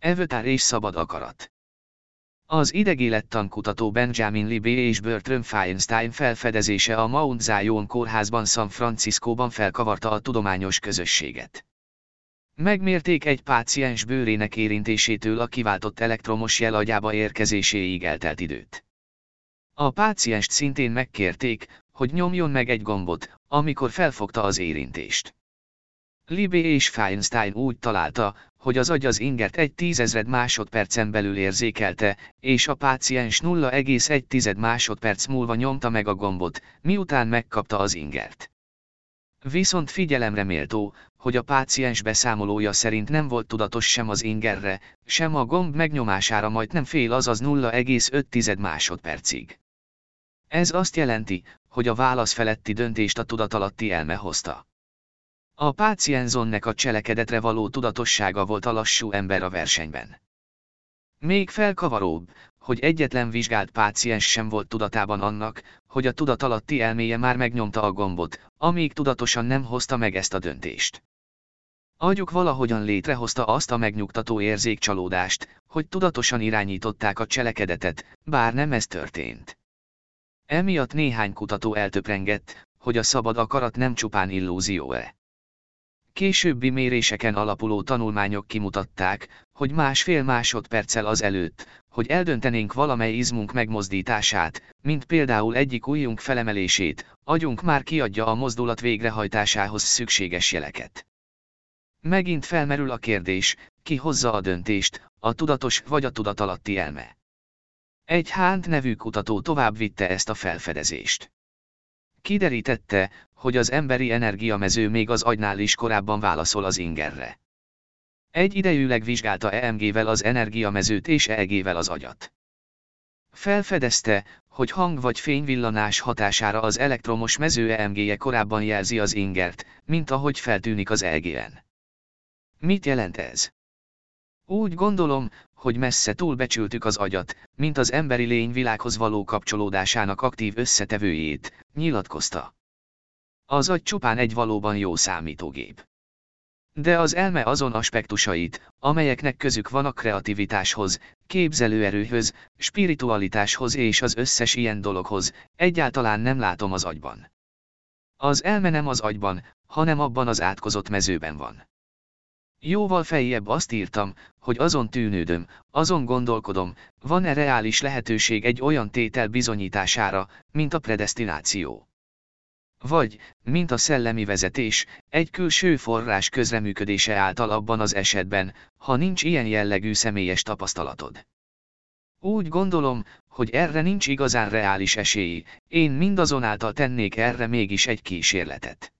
Evötár és szabad akarat. Az idegélettankutató Benjamin Libé és Bertrand Feinstein felfedezése a Mount Zion kórházban San Franciscóban felkavarta a tudományos közösséget. Megmérték egy páciens bőrének érintésétől a kiváltott elektromos jel agyába érkezéséig eltelt időt. A pácienst szintén megkérték, hogy nyomjon meg egy gombot, amikor felfogta az érintést. Libé és Feinstein úgy találta, hogy az agy az ingert egy tízezred másodpercen belül érzékelte, és a páciens 0,1 másodperc múlva nyomta meg a gombot, miután megkapta az ingert. Viszont figyelemre méltó, hogy a páciens beszámolója szerint nem volt tudatos sem az ingerre, sem a gomb megnyomására majd nem fél azaz 0,5 másodpercig. Ez azt jelenti, hogy a válasz feletti döntést a tudatalatti elme hozta. A pácienzonnek a cselekedetre való tudatossága volt a lassú ember a versenyben. Még felkavaróbb, hogy egyetlen vizsgált páciens sem volt tudatában annak, hogy a tudatalatti elméje már megnyomta a gombot, amíg tudatosan nem hozta meg ezt a döntést. Agyuk valahogyan létrehozta azt a megnyugtató érzékcsalódást, hogy tudatosan irányították a cselekedetet, bár nem ez történt. Emiatt néhány kutató eltöprengett, hogy a szabad akarat nem csupán illúzió-e. Későbbi méréseken alapuló tanulmányok kimutatták, hogy másfél másodperccel az előtt, hogy eldöntenénk valamely izmunk megmozdítását, mint például egyik ujjunk felemelését, agyunk már kiadja a mozdulat végrehajtásához szükséges jeleket. Megint felmerül a kérdés, ki hozza a döntést, a tudatos vagy a tudatalatti elme. Egy Hánt nevű kutató tovább vitte ezt a felfedezést. Kiderítette, hogy az emberi energiamező még az agynál is korábban válaszol az ingerre. Egy idejűleg vizsgálta EMG-vel az energiamezőt és EEG-vel az agyat. Felfedezte, hogy hang vagy fényvillanás hatására az elektromos mező EMG-je korábban jelzi az ingert, mint ahogy feltűnik az EEG-en. Mit jelent ez? Úgy gondolom, hogy messze túlbecsültük az agyat, mint az emberi lény világhoz való kapcsolódásának aktív összetevőjét, nyilatkozta. Az agy csupán egy valóban jó számítógép. De az elme azon aspektusait, amelyeknek közük van a kreativitáshoz, képzelőerőhöz, spiritualitáshoz és az összes ilyen dologhoz, egyáltalán nem látom az agyban. Az elme nem az agyban, hanem abban az átkozott mezőben van. Jóval fejjebb azt írtam, hogy azon tűnődöm, azon gondolkodom, van-e reális lehetőség egy olyan tétel bizonyítására, mint a predestináció. Vagy, mint a szellemi vezetés, egy külső forrás közreműködése által abban az esetben, ha nincs ilyen jellegű személyes tapasztalatod. Úgy gondolom, hogy erre nincs igazán reális esély, én mindazonáltal tennék erre mégis egy kísérletet.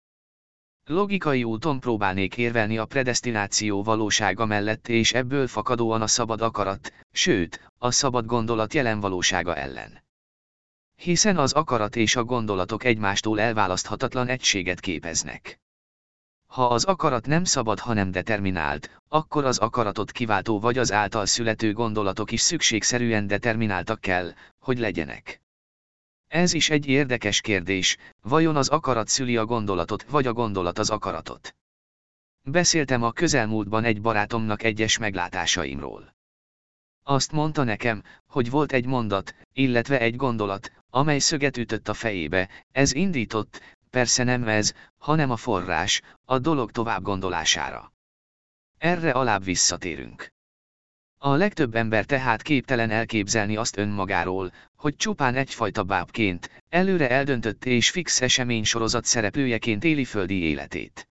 Logikai úton próbálnék érvelni a predestináció valósága mellett és ebből fakadóan a szabad akarat, sőt, a szabad gondolat jelen valósága ellen. Hiszen az akarat és a gondolatok egymástól elválaszthatatlan egységet képeznek. Ha az akarat nem szabad, hanem determinált, akkor az akaratot kiváltó vagy az által születő gondolatok is szükségszerűen determináltak kell, hogy legyenek. Ez is egy érdekes kérdés, vajon az akarat szüli a gondolatot, vagy a gondolat az akaratot? Beszéltem a közelmúltban egy barátomnak egyes meglátásaimról. Azt mondta nekem, hogy volt egy mondat, illetve egy gondolat, amely szöget ütött a fejébe, ez indított, persze nem ez, hanem a forrás, a dolog tovább gondolására. Erre alább visszatérünk. A legtöbb ember tehát képtelen elképzelni azt önmagáról, hogy csupán egyfajta bábként, előre eldöntött és fix esemény sorozat szereplőjeként éli földi életét.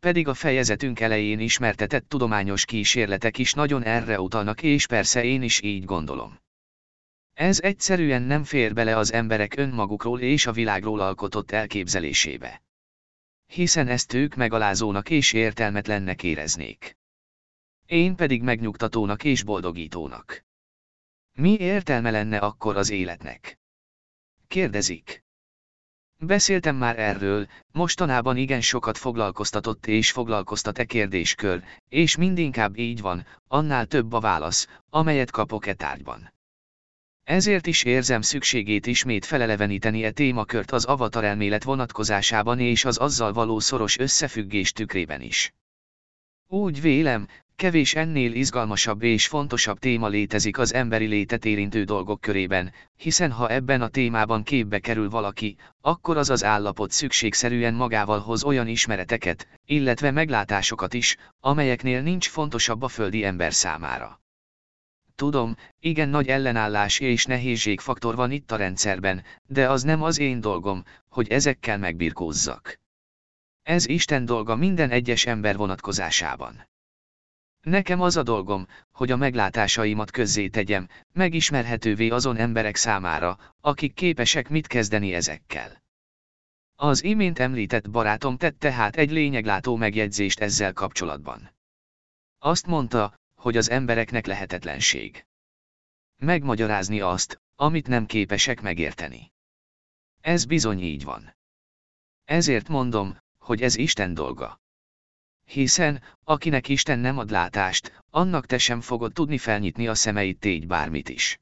Pedig a fejezetünk elején ismertetett tudományos kísérletek is nagyon erre utalnak és persze én is így gondolom. Ez egyszerűen nem fér bele az emberek önmagukról és a világról alkotott elképzelésébe. Hiszen ezt ők megalázónak és értelmetlennek éreznék. Én pedig megnyugtatónak és boldogítónak. Mi értelme lenne akkor az életnek? Kérdezik. Beszéltem már erről, mostanában igen sokat foglalkoztatott és foglalkoztat e kérdéskör, és mindinkább így van, annál több a válasz, amelyet kapok e tárgyban. Ezért is érzem szükségét ismét feleleveníteni e témakört az avatar elmélet vonatkozásában és az azzal való szoros összefüggés tükrében is. Úgy vélem, kevés ennél izgalmasabb és fontosabb téma létezik az emberi létet érintő dolgok körében, hiszen ha ebben a témában képbe kerül valaki, akkor az az állapot szükségszerűen magával hoz olyan ismereteket, illetve meglátásokat is, amelyeknél nincs fontosabb a földi ember számára. Tudom, igen nagy ellenállás és nehézségfaktor van itt a rendszerben, de az nem az én dolgom, hogy ezekkel megbirkózzak. Ez Isten dolga minden egyes ember vonatkozásában. Nekem az a dolgom, hogy a meglátásaimat közzé tegyem, megismerhetővé azon emberek számára, akik képesek mit kezdeni ezekkel. Az imént említett barátom tett tehát egy lényeglátó megjegyzést ezzel kapcsolatban. Azt mondta, hogy az embereknek lehetetlenség. Megmagyarázni azt, amit nem képesek megérteni. Ez bizony így van. Ezért mondom, hogy ez Isten dolga. Hiszen, akinek Isten nem ad látást, annak te sem fogod tudni felnyitni a szemeit tégy bármit is.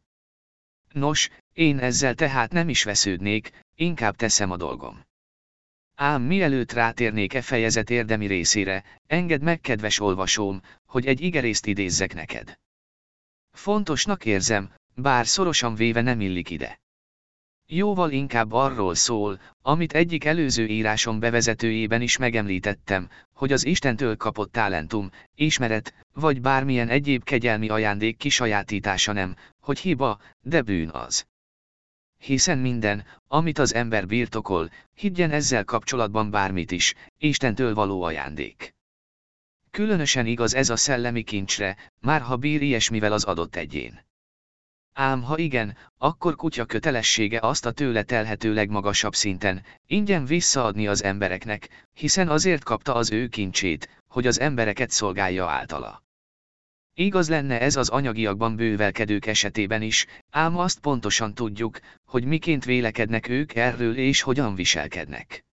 Nos, én ezzel tehát nem is vesződnék, inkább teszem a dolgom. Ám mielőtt rátérnék e fejezet érdemi részére, engedd meg kedves olvasóm, hogy egy igerészt idézzek neked. Fontosnak érzem, bár szorosan véve nem illik ide. Jóval inkább arról szól, amit egyik előző írásom bevezetőjében is megemlítettem, hogy az Istentől kapott talentum, ismeret, vagy bármilyen egyéb kegyelmi ajándék kisajátítása nem, hogy hiba, de bűn az. Hiszen minden, amit az ember birtokol, higgyen ezzel kapcsolatban bármit is, Istentől való ajándék. Különösen igaz ez a szellemi kincsre, már ha bír ilyesmivel az adott egyén. Ám ha igen, akkor kutya kötelessége azt a tőle telhető legmagasabb szinten, ingyen visszaadni az embereknek, hiszen azért kapta az ő kincsét, hogy az embereket szolgálja általa. Igaz lenne ez az anyagiakban bővelkedők esetében is, ám azt pontosan tudjuk, hogy miként vélekednek ők erről és hogyan viselkednek.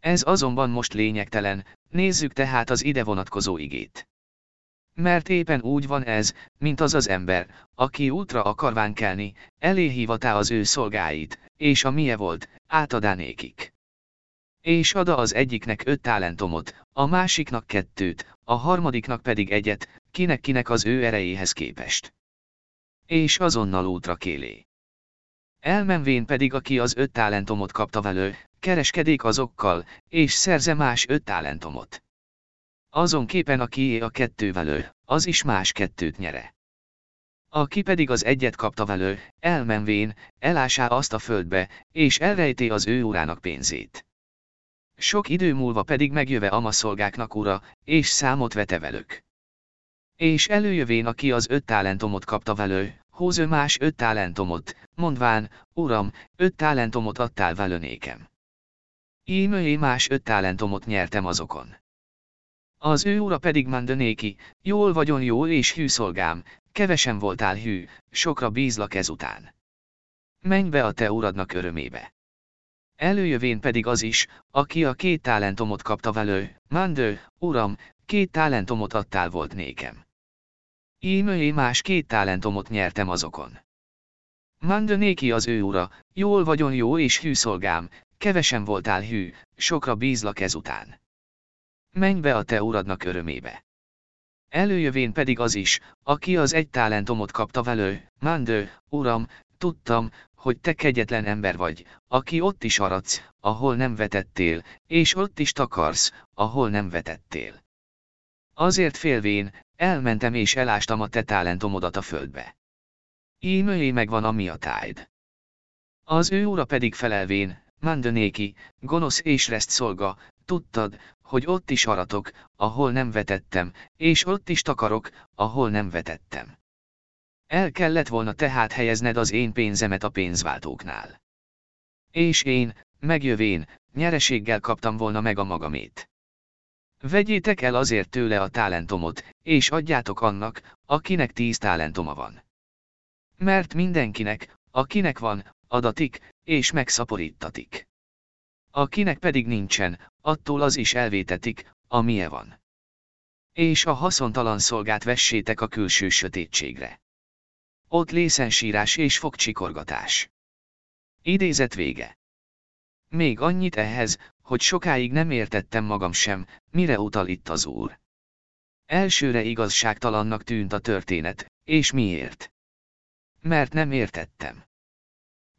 Ez azonban most lényegtelen, nézzük tehát az ide vonatkozó igét. Mert éppen úgy van ez, mint az az ember, aki útra akarván kelni, elé hívatá az ő szolgáit, és a milye volt, átadá nékik. És ada az egyiknek öt talentomot, a másiknak kettőt, a harmadiknak pedig egyet, kinek-kinek az ő erejéhez képest. És azonnal útra kélé. Elmenvén pedig aki az öt talentomot kapta velő, kereskedék azokkal, és szerze más öt talentomot. Azon képen akié a kettő velő, az is más kettőt nyere. Aki pedig az egyet kapta velő, elmenvén, elásá azt a földbe, és elrejté az ő urának pénzét. Sok idő múlva pedig megjöve amaszolgáknak ura, és számot vete velük. És előjövén aki az öt talentomot kapta velő, hóző más öt talentomot, mondván, Uram, öt talentomot adtál velő nékem. Ímőjé más öt talentomot nyertem azokon. Az ő ura pedig mandanéki, jól vagyon jó és hű szolgám, kevesen voltál hű, sokra bízlak ezután. Menj be a te uradnak örömébe. Előjövén pedig az is, aki a két talentomot kapta velő, Mandő, uram, két talentomot adtál volt nékem. Ímőjé más két talentomot nyertem azokon. Mandő néki az ő ura, jól vagyon jó és hű szolgám, kevesen voltál hű, sokra bízlak ezután. Menj be a te uradnak örömébe. Előjövén pedig az is, aki az egy talentomot kapta velő, Mandő, uram, tudtam, hogy te kegyetlen ember vagy, aki ott is aradsz, ahol nem vetettél, és ott is takarsz, ahol nem vetettél. Azért félvén, elmentem és elástam a te talentomodat a földbe. Ímőjé megvan a miatájd. Az ő ura pedig felelvén, Mandanéki, gonosz és reszt szolga, tudtad, hogy ott is aratok, ahol nem vetettem, és ott is takarok, ahol nem vetettem. El kellett volna tehát helyezned az én pénzemet a pénzváltóknál. És én, megjövén, nyereséggel kaptam volna meg a magamét. Vegyétek el azért tőle a talentomot, és adjátok annak, akinek tíz talentoma van. Mert mindenkinek, akinek van, adatik, és megszaporítatik. Akinek pedig nincsen, attól az is elvétetik, amie van. És a haszontalan szolgát vessétek a külső sötétségre. Ott lészensírás és fogcsikorgatás. Idézet vége. Még annyit ehhez, hogy sokáig nem értettem magam sem, mire utal itt az úr. Elsőre igazságtalannak tűnt a történet, és miért? Mert nem értettem.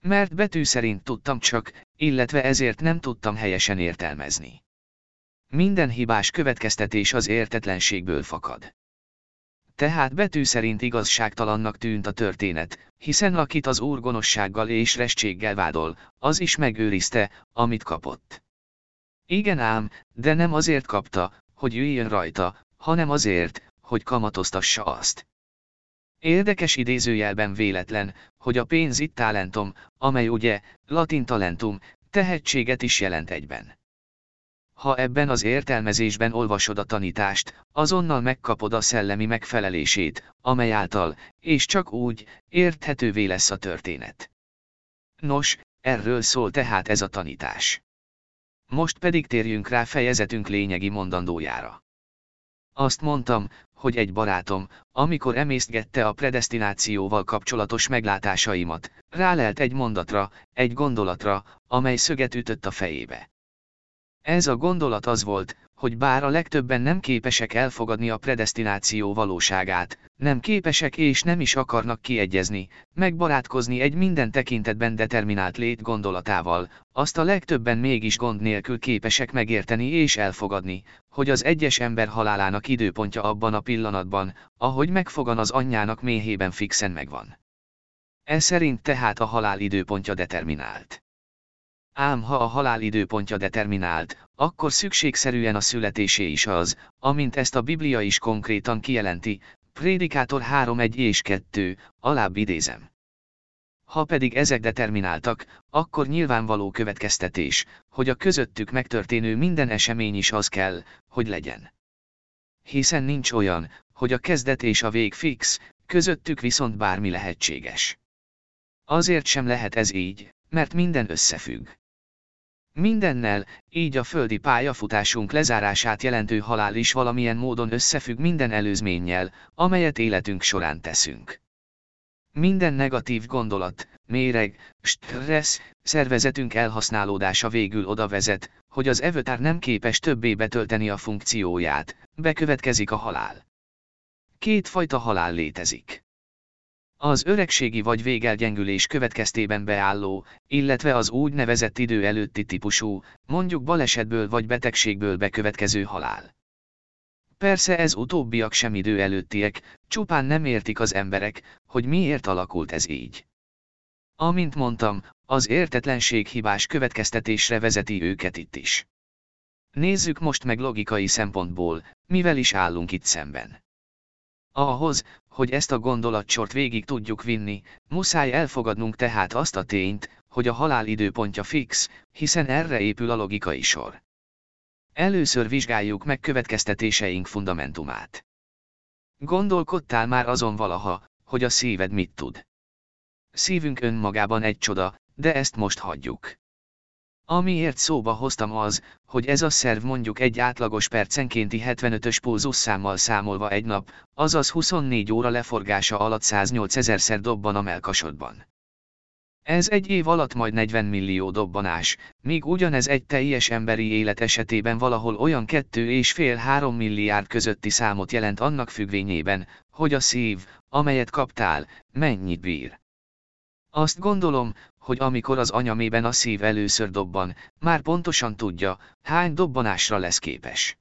Mert betű szerint tudtam csak, illetve ezért nem tudtam helyesen értelmezni. Minden hibás következtetés az értetlenségből fakad. Tehát betű szerint igazságtalannak tűnt a történet, hiszen akit az úr gonoszsággal és restséggel vádol, az is megőrizte, amit kapott. Igen ám, de nem azért kapta, hogy üljön rajta, hanem azért, hogy kamatoztassa azt. Érdekes idézőjelben véletlen, hogy a pénz itt talentum, amely ugye, latin talentum, tehetséget is jelent egyben. Ha ebben az értelmezésben olvasod a tanítást, azonnal megkapod a szellemi megfelelését, amely által, és csak úgy, érthetővé lesz a történet. Nos, erről szól tehát ez a tanítás. Most pedig térjünk rá fejezetünk lényegi mondandójára. Azt mondtam, hogy egy barátom, amikor emésztgette a predestinációval kapcsolatos meglátásaimat, rálelt egy mondatra, egy gondolatra, amely szöget ütött a fejébe. Ez a gondolat az volt, hogy bár a legtöbben nem képesek elfogadni a predestináció valóságát, nem képesek és nem is akarnak kiegyezni, megbarátkozni egy minden tekintetben determinált lét gondolatával, azt a legtöbben mégis gond nélkül képesek megérteni és elfogadni, hogy az egyes ember halálának időpontja abban a pillanatban, ahogy megfogan az anyjának méhében fixen megvan. Ez szerint tehát a halál időpontja determinált. Ám ha a halál időpontja determinált, akkor szükségszerűen a születésé is az, amint ezt a Biblia is konkrétan kijelenti, Prédikátor 3.1 és 2, alább idézem. Ha pedig ezek determináltak, akkor nyilvánvaló következtetés, hogy a közöttük megtörténő minden esemény is az kell, hogy legyen. Hiszen nincs olyan, hogy a kezdet és a vég fix, közöttük viszont bármi lehetséges. Azért sem lehet ez így, mert minden összefügg. Mindennel, így a földi pályafutásunk lezárását jelentő halál is valamilyen módon összefügg minden előzménnyel, amelyet életünk során teszünk. Minden negatív gondolat, méreg, stressz, szervezetünk elhasználódása végül oda vezet, hogy az evőtár nem képes többé betölteni a funkcióját, bekövetkezik a halál. Két fajta halál létezik. Az öregségi vagy végelgyengülés következtében beálló, illetve az úgynevezett idő előtti típusú, mondjuk balesetből vagy betegségből bekövetkező halál. Persze ez utóbbiak sem idő előttiek, csupán nem értik az emberek, hogy miért alakult ez így. Amint mondtam, az értetlenség hibás következtetésre vezeti őket itt is. Nézzük most meg logikai szempontból, mivel is állunk itt szemben. Ahhoz, hogy ezt a gondolatsort végig tudjuk vinni, muszáj elfogadnunk tehát azt a tényt, hogy a halál időpontja fix, hiszen erre épül a logikai sor. Először vizsgáljuk meg következtetéseink fundamentumát. Gondolkodtál már azon valaha, hogy a szíved mit tud? Szívünk önmagában egy csoda, de ezt most hagyjuk. Amiért szóba hoztam az, hogy ez a szerv mondjuk egy átlagos percenkénti 75-ös pulzusszámmal számolva egy nap, azaz 24 óra leforgása alatt 108 ezerszer dobban a melkasodban. Ez egy év alatt majd 40 millió dobbanás, míg ugyanez egy teljes emberi élet esetében valahol olyan 2,5-3 milliárd közötti számot jelent annak függvényében, hogy a szív, amelyet kaptál, mennyit bír. Azt gondolom, hogy amikor az anyamében a szív először dobban, már pontosan tudja, hány dobbanásra lesz képes.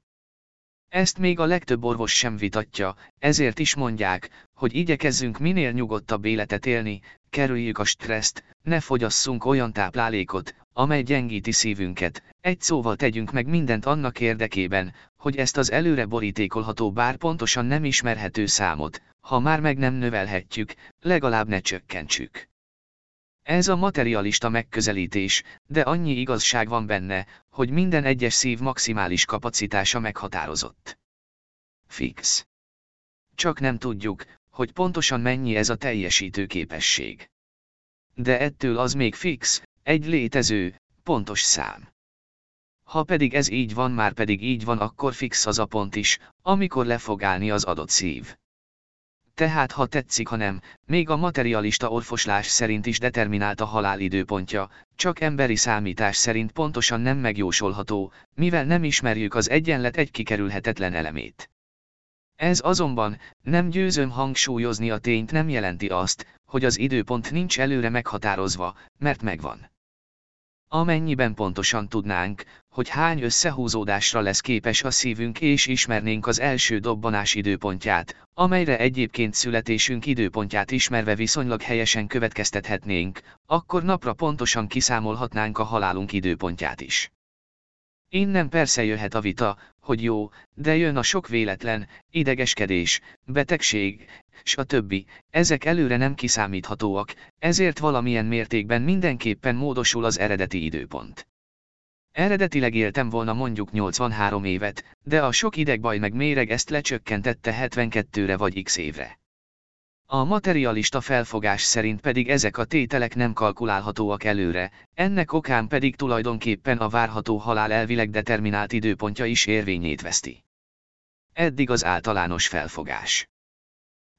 Ezt még a legtöbb orvos sem vitatja, ezért is mondják, hogy igyekezzünk minél nyugodtabb életet élni, kerüljük a stresszt, ne fogyasszunk olyan táplálékot, amely gyengíti szívünket, egy szóval tegyünk meg mindent annak érdekében, hogy ezt az előre borítékolható bár pontosan nem ismerhető számot, ha már meg nem növelhetjük, legalább ne csökkentsük. Ez a materialista megközelítés, de annyi igazság van benne, hogy minden egyes szív maximális kapacitása meghatározott. Fix. Csak nem tudjuk, hogy pontosan mennyi ez a teljesítő képesség. De ettől az még fix, egy létező, pontos szám. Ha pedig ez így van már pedig így van akkor fix az a pont is, amikor le fog állni az adott szív. Tehát ha tetszik, ha nem, még a materialista orfoslás szerint is determinált a halál időpontja, csak emberi számítás szerint pontosan nem megjósolható, mivel nem ismerjük az egyenlet egy kikerülhetetlen elemét. Ez azonban, nem győzöm hangsúlyozni a tényt nem jelenti azt, hogy az időpont nincs előre meghatározva, mert megvan. Amennyiben pontosan tudnánk, hogy hány összehúzódásra lesz képes a szívünk és ismernénk az első dobbanás időpontját, amelyre egyébként születésünk időpontját ismerve viszonylag helyesen következtethetnénk, akkor napra pontosan kiszámolhatnánk a halálunk időpontját is. Innen persze jöhet a vita, hogy jó, de jön a sok véletlen, idegeskedés, betegség, stb. Ezek előre nem kiszámíthatóak, ezért valamilyen mértékben mindenképpen módosul az eredeti időpont. Eredetileg éltem volna mondjuk 83 évet, de a sok idegbaj meg méreg ezt lecsökkentette 72-re vagy x évre. A materialista felfogás szerint pedig ezek a tételek nem kalkulálhatóak előre, ennek okán pedig tulajdonképpen a várható halál elvileg determinált időpontja is érvényét veszti. Eddig az általános felfogás.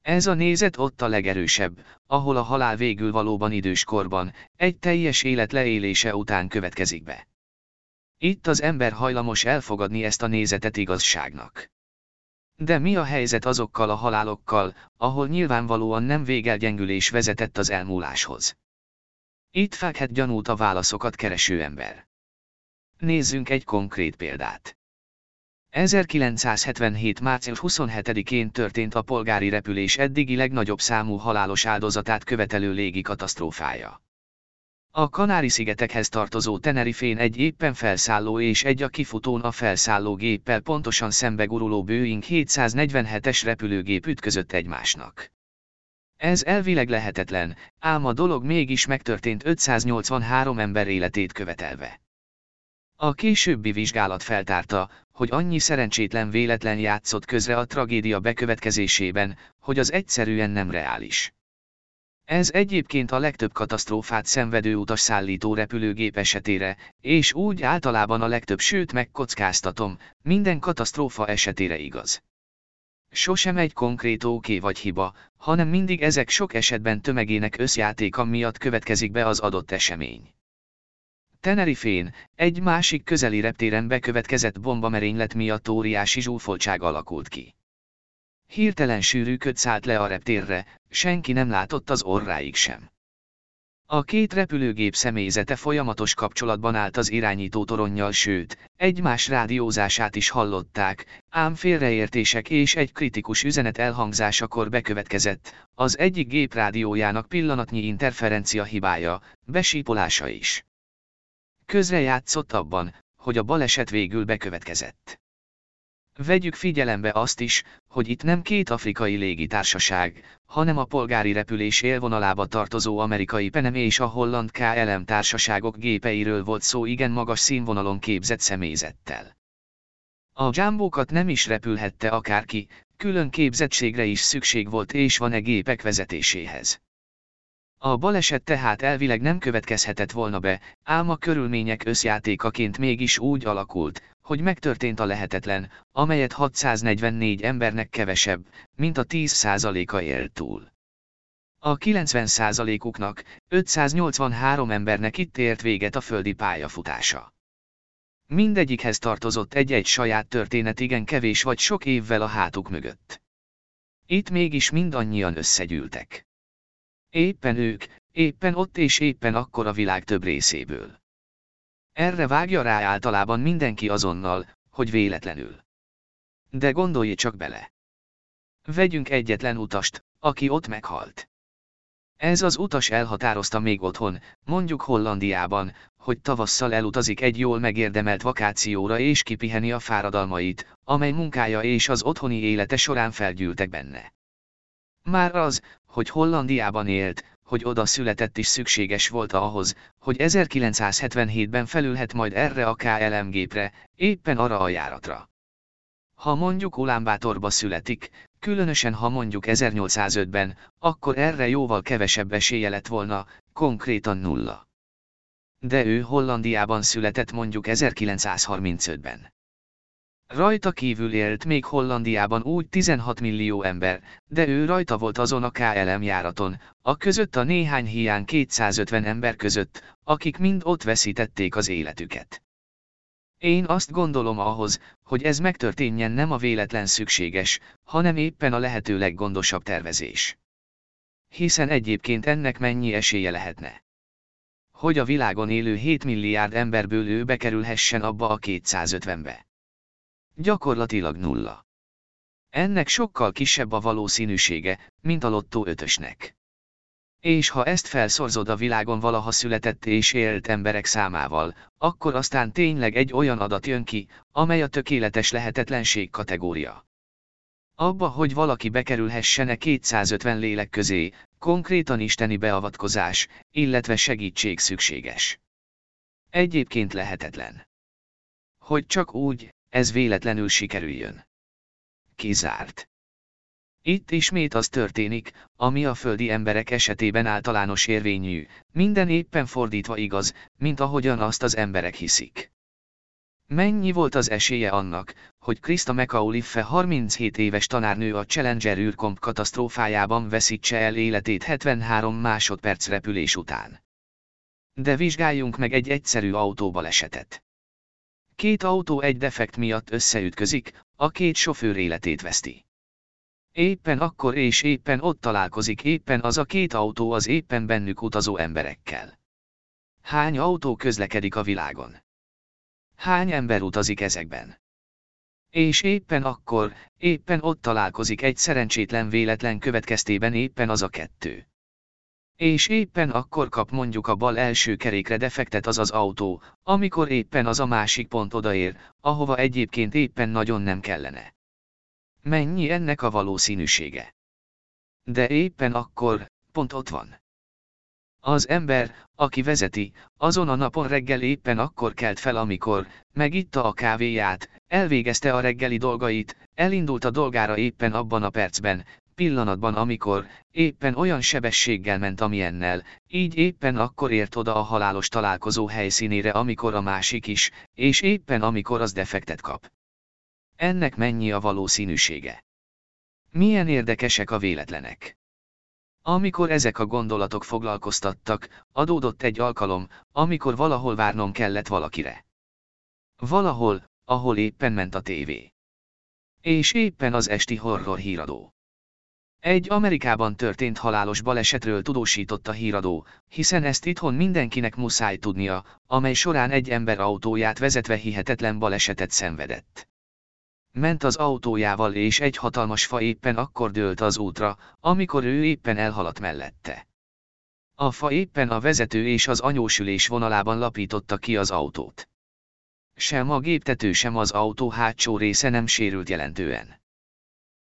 Ez a nézet ott a legerősebb, ahol a halál végül valóban időskorban, egy teljes élet leélése után következik be. Itt az ember hajlamos elfogadni ezt a nézetet igazságnak. De mi a helyzet azokkal a halálokkal, ahol nyilvánvalóan nem végelgyengülés vezetett az elmúláshoz? Itt fekhet gyanút a válaszokat kereső ember. Nézzünk egy konkrét példát. 1977. március 27-én történt a polgári repülés eddigi legnagyobb számú halálos áldozatát követelő légi katasztrófája. A Kanári-szigetekhez tartozó Tenerifén egy éppen felszálló és egy a kifutón a felszálló géppel pontosan szembe guruló Boeing 747-es repülőgép ütközött egymásnak. Ez elvileg lehetetlen, ám a dolog mégis megtörtént 583 ember életét követelve. A későbbi vizsgálat feltárta, hogy annyi szerencsétlen véletlen játszott közre a tragédia bekövetkezésében, hogy az egyszerűen nem reális. Ez egyébként a legtöbb katasztrófát szenvedő utasszállító repülőgép esetére, és úgy általában a legtöbb sőt megkockáztatom, minden katasztrófa esetére igaz. Sosem egy konkrét oké vagy hiba, hanem mindig ezek sok esetben tömegének összjátéka miatt következik be az adott esemény. Tenerifén, egy másik közeli reptéren bekövetkezett bombamerénylet miatt óriási zsúfoltság alakult ki. Hirtelen sűrű köd szállt le a reptérre, senki nem látott az orráig sem. A két repülőgép személyzete folyamatos kapcsolatban állt az irányító toronnyal sőt, egymás rádiózását is hallották, ám félreértések és egy kritikus üzenet elhangzásakor bekövetkezett, az egyik gép rádiójának pillanatnyi interferencia hibája, besípolása is. Közrejátszott abban, hogy a baleset végül bekövetkezett. Vegyük figyelembe azt is, hogy itt nem két afrikai légitársaság, hanem a polgári repülés élvonalába tartozó amerikai Penem és a holland KLM társaságok gépeiről volt szó igen magas színvonalon képzett személyzettel. A jambókat nem is repülhette akárki, külön képzettségre is szükség volt és van-e gépek vezetéséhez. A baleset tehát elvileg nem következhetett volna be, ám a körülmények összjátékaként mégis úgy alakult, hogy megtörtént a lehetetlen, amelyet 644 embernek kevesebb, mint a 10%-a élt túl. A 90%-uknak, 583 embernek itt ért véget a földi pályafutása. Mindegyikhez tartozott egy-egy saját történet igen kevés vagy sok évvel a hátuk mögött. Itt mégis mindannyian összegyűltek. Éppen ők, éppen ott és éppen akkor a világ több részéből. Erre vágja rá általában mindenki azonnal, hogy véletlenül. De gondolj csak bele. Vegyünk egyetlen utast, aki ott meghalt. Ez az utas elhatározta még otthon, mondjuk Hollandiában, hogy tavasszal elutazik egy jól megérdemelt vakációra és kipiheni a fáradalmait, amely munkája és az otthoni élete során felgyűltek benne. Már az, hogy Hollandiában élt, hogy oda született is szükséges volt ahhoz, hogy 1977-ben felülhet majd erre a KLM gépre, éppen arra a járatra. Ha mondjuk Ulánbátorba születik, különösen ha mondjuk 1805-ben, akkor erre jóval kevesebb esélye lett volna, konkrétan nulla. De ő Hollandiában született mondjuk 1935-ben. Rajta kívül élt még Hollandiában úgy 16 millió ember, de ő rajta volt azon a KLM járaton, a között a néhány hiány 250 ember között, akik mind ott veszítették az életüket. Én azt gondolom ahhoz, hogy ez megtörténjen nem a véletlen szükséges, hanem éppen a lehető leggondosabb tervezés. Hiszen egyébként ennek mennyi esélye lehetne? Hogy a világon élő 7 milliárd emberből ő bekerülhessen abba a 250-be. Gyakorlatilag nulla. Ennek sokkal kisebb a valószínűsége, mint a lottó ötösnek. És ha ezt felszorzod a világon valaha született és élt emberek számával, akkor aztán tényleg egy olyan adat jön ki, amely a tökéletes lehetetlenség kategória. Abba, hogy valaki bekerülhessene 250 lélek közé, konkrétan isteni beavatkozás, illetve segítség szükséges. Egyébként lehetetlen. Hogy csak úgy, ez véletlenül sikerüljön. Kizárt. Itt ismét az történik, ami a földi emberek esetében általános érvényű, minden éppen fordítva igaz, mint ahogyan azt az emberek hiszik. Mennyi volt az esélye annak, hogy Krista McAuliffe 37 éves tanárnő a Challenger űrkomp katasztrófájában veszítse el életét 73 másodperc repülés után? De vizsgáljunk meg egy egyszerű autóbalesetet. Két autó egy defekt miatt összeütközik, a két sofőr életét veszti. Éppen akkor és éppen ott találkozik éppen az a két autó az éppen bennük utazó emberekkel. Hány autó közlekedik a világon? Hány ember utazik ezekben? És éppen akkor, éppen ott találkozik egy szerencsétlen véletlen következtében éppen az a kettő. És éppen akkor kap mondjuk a bal első kerékre defektet az az autó, amikor éppen az a másik pont odaér, ahova egyébként éppen nagyon nem kellene. Mennyi ennek a valószínűsége? De éppen akkor, pont ott van. Az ember, aki vezeti, azon a napon reggel éppen akkor kelt fel amikor, megitta a kávéját, elvégezte a reggeli dolgait, elindult a dolgára éppen abban a percben, pillanatban amikor, éppen olyan sebességgel ment amilyennel, így éppen akkor ért oda a halálos találkozó helyszínére amikor a másik is, és éppen amikor az defektet kap. Ennek mennyi a valószínűsége? Milyen érdekesek a véletlenek? Amikor ezek a gondolatok foglalkoztattak, adódott egy alkalom, amikor valahol várnom kellett valakire. Valahol, ahol éppen ment a tévé. És éppen az esti horror híradó. Egy Amerikában történt halálos balesetről tudósított a híradó, hiszen ezt itthon mindenkinek muszáj tudnia, amely során egy ember autóját vezetve hihetetlen balesetet szenvedett. Ment az autójával és egy hatalmas fa éppen akkor dőlt az útra, amikor ő éppen elhaladt mellette. A fa éppen a vezető és az anyósülés vonalában lapította ki az autót. Sem a géptető sem az autó hátsó része nem sérült jelentően.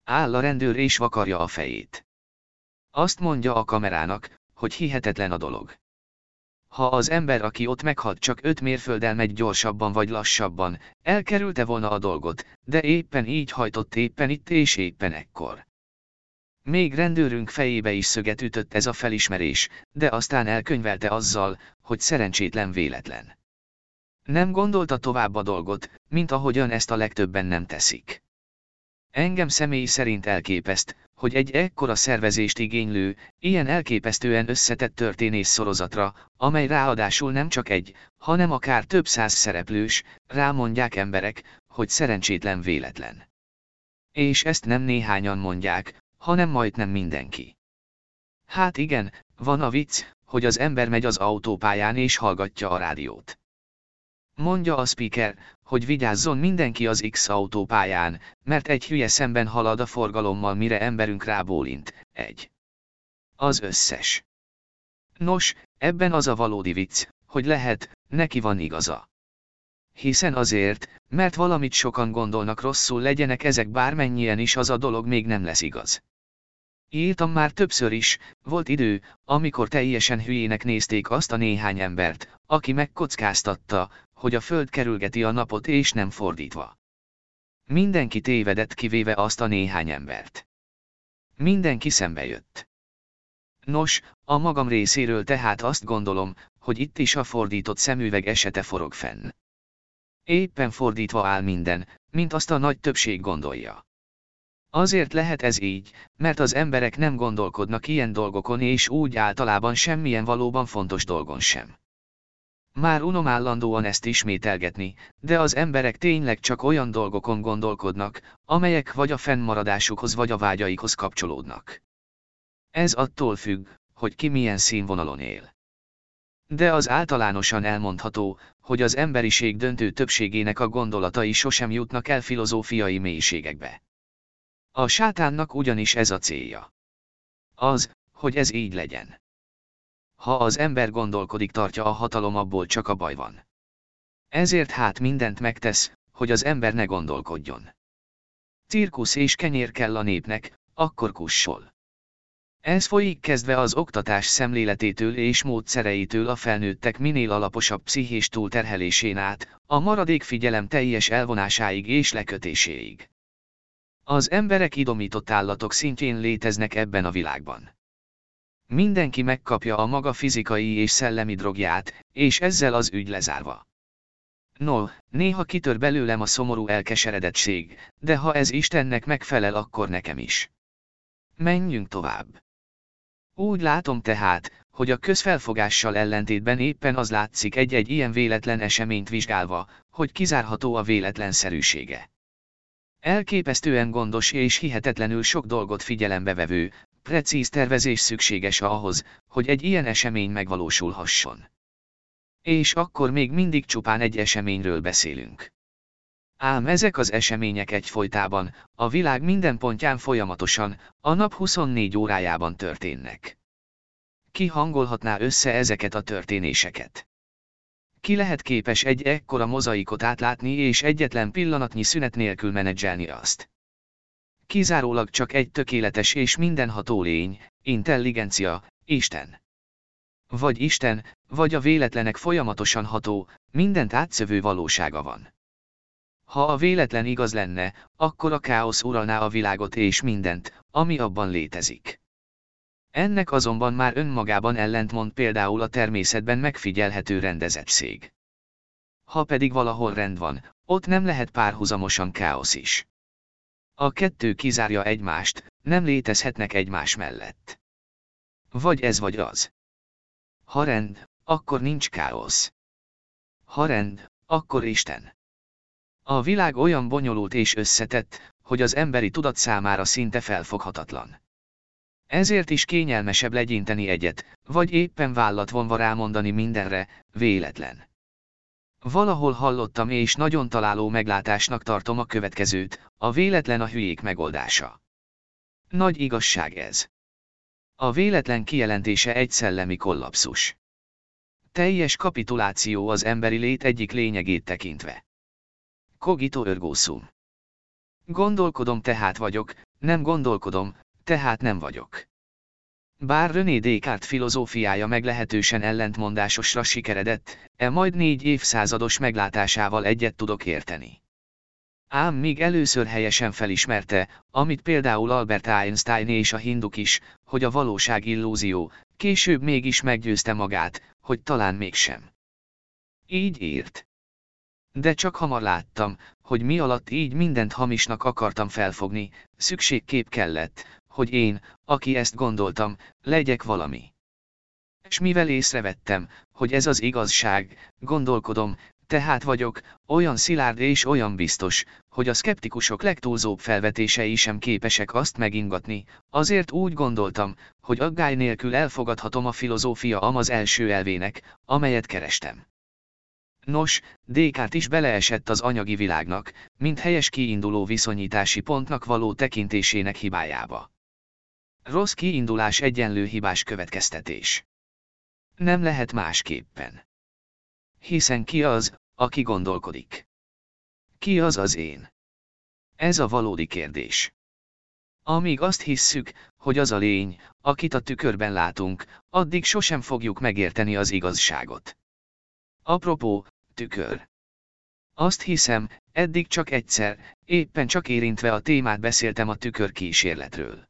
Áll a rendőr és vakarja a fejét. Azt mondja a kamerának, hogy hihetetlen a dolog. Ha az ember, aki ott meghalt csak öt mérfölddel megy gyorsabban vagy lassabban, elkerülte volna a dolgot, de éppen így hajtott éppen itt és éppen ekkor. Még rendőrünk fejébe is szöget ütött ez a felismerés, de aztán elkönyvelte azzal, hogy szerencsétlen véletlen. Nem gondolta tovább a dolgot, mint ahogyan ezt a legtöbben nem teszik. Engem személy szerint elképeszt, hogy egy ekkora szervezést igénylő, ilyen elképesztően összetett történész sorozatra, amely ráadásul nem csak egy, hanem akár több száz szereplős, rámondják emberek, hogy szerencsétlen véletlen. És ezt nem néhányan mondják, hanem majdnem mindenki. Hát igen, van a vicc, hogy az ember megy az autópályán és hallgatja a rádiót. Mondja a speaker, hogy vigyázzon mindenki az X autópályán, mert egy hülye szemben halad a forgalommal mire emberünk rábólint. Egy. Az összes. Nos, ebben az a valódi vicc, hogy lehet, neki van igaza. Hiszen azért, mert valamit sokan gondolnak rosszul legyenek ezek bármennyien is az a dolog még nem lesz igaz. Írtam már többször is, volt idő, amikor teljesen hülyének nézték azt a néhány embert, aki megkockáztatta, hogy a föld kerülgeti a napot és nem fordítva. Mindenki tévedett kivéve azt a néhány embert. Mindenki szembe jött. Nos, a magam részéről tehát azt gondolom, hogy itt is a fordított szemüveg esete forog fenn. Éppen fordítva áll minden, mint azt a nagy többség gondolja. Azért lehet ez így, mert az emberek nem gondolkodnak ilyen dolgokon és úgy általában semmilyen valóban fontos dolgon sem. Már unom állandóan ezt ismételgetni, de az emberek tényleg csak olyan dolgokon gondolkodnak, amelyek vagy a fennmaradásukhoz vagy a vágyaikhoz kapcsolódnak. Ez attól függ, hogy ki milyen színvonalon él. De az általánosan elmondható, hogy az emberiség döntő többségének a gondolatai sosem jutnak el filozófiai mélységekbe. A sátánnak ugyanis ez a célja. Az, hogy ez így legyen. Ha az ember gondolkodik tartja a hatalom abból csak a baj van. Ezért hát mindent megtesz, hogy az ember ne gondolkodjon. Cirkusz és kenyér kell a népnek, akkor kussol. Ez folyik kezdve az oktatás szemléletétől és módszereitől a felnőttek minél alaposabb pszichés túlterhelésén át, a maradék figyelem teljes elvonásáig és lekötéséig. Az emberek idomított állatok szintjén léteznek ebben a világban. Mindenki megkapja a maga fizikai és szellemi drogját, és ezzel az ügy lezárva. No, néha kitör belőlem a szomorú elkeseredettség, de ha ez Istennek megfelel akkor nekem is. Menjünk tovább. Úgy látom tehát, hogy a közfelfogással ellentétben éppen az látszik egy-egy ilyen véletlen eseményt vizsgálva, hogy kizárható a véletlenszerűsége. Elképesztően gondos és hihetetlenül sok dolgot figyelembe vevő, precíz tervezés szükséges ahhoz, hogy egy ilyen esemény megvalósulhasson. És akkor még mindig csupán egy eseményről beszélünk. Ám ezek az események egyfolytában, a világ minden pontján folyamatosan, a nap 24 órájában történnek. Ki hangolhatná össze ezeket a történéseket? Ki lehet képes egy ekkora mozaikot átlátni és egyetlen pillanatnyi szünet nélkül menedzselni azt? Kizárólag csak egy tökéletes és mindenható lény, intelligencia, Isten. Vagy Isten, vagy a véletlenek folyamatosan ható, mindent átszövő valósága van. Ha a véletlen igaz lenne, akkor a káosz uralná a világot és mindent, ami abban létezik. Ennek azonban már önmagában ellentmond például a természetben megfigyelhető rendezettség. Ha pedig valahol rend van, ott nem lehet párhuzamosan káosz is. A kettő kizárja egymást, nem létezhetnek egymás mellett. Vagy ez vagy az. Ha rend, akkor nincs káosz. Ha rend, akkor Isten. A világ olyan bonyolult és összetett, hogy az emberi tudat számára szinte felfoghatatlan. Ezért is kényelmesebb legyinteni egyet, vagy éppen vállat vonva rámondani mindenre, véletlen. Valahol hallottam és nagyon találó meglátásnak tartom a következőt, a véletlen a hülyék megoldása. Nagy igazság ez. A véletlen kijelentése egy szellemi kollapszus. Teljes kapituláció az emberi lét egyik lényegét tekintve. Cogito ergo sum. Gondolkodom tehát vagyok, nem gondolkodom, tehát nem vagyok. Bár René Descartes filozófiája meglehetősen ellentmondásosra sikeredett, e majd négy évszázados meglátásával egyet tudok érteni. Ám míg először helyesen felismerte, amit például Albert Einstein és a hinduk is, hogy a valóság illúzió, később mégis meggyőzte magát, hogy talán mégsem. Így írt. De csak hamar láttam, hogy mi alatt így mindent hamisnak akartam felfogni, szükségkép kellett, hogy én, aki ezt gondoltam, legyek valami. És mivel észrevettem, hogy ez az igazság, gondolkodom, tehát vagyok, olyan szilárd és olyan biztos, hogy a szkeptikusok legtúlzóbb felvetései sem képesek azt megingatni, azért úgy gondoltam, hogy aggály nélkül elfogadhatom a filozófia amaz első elvének, amelyet kerestem. Nos, Descartes is beleesett az anyagi világnak, mint helyes kiinduló viszonyítási pontnak való tekintésének hibájába. Rossz kiindulás egyenlő hibás következtetés. Nem lehet másképpen. Hiszen ki az, aki gondolkodik? Ki az az én? Ez a valódi kérdés. Amíg azt hisszük, hogy az a lény, akit a tükörben látunk, addig sosem fogjuk megérteni az igazságot. Apropó, tükör. Azt hiszem, eddig csak egyszer, éppen csak érintve a témát beszéltem a tükör kísérletről.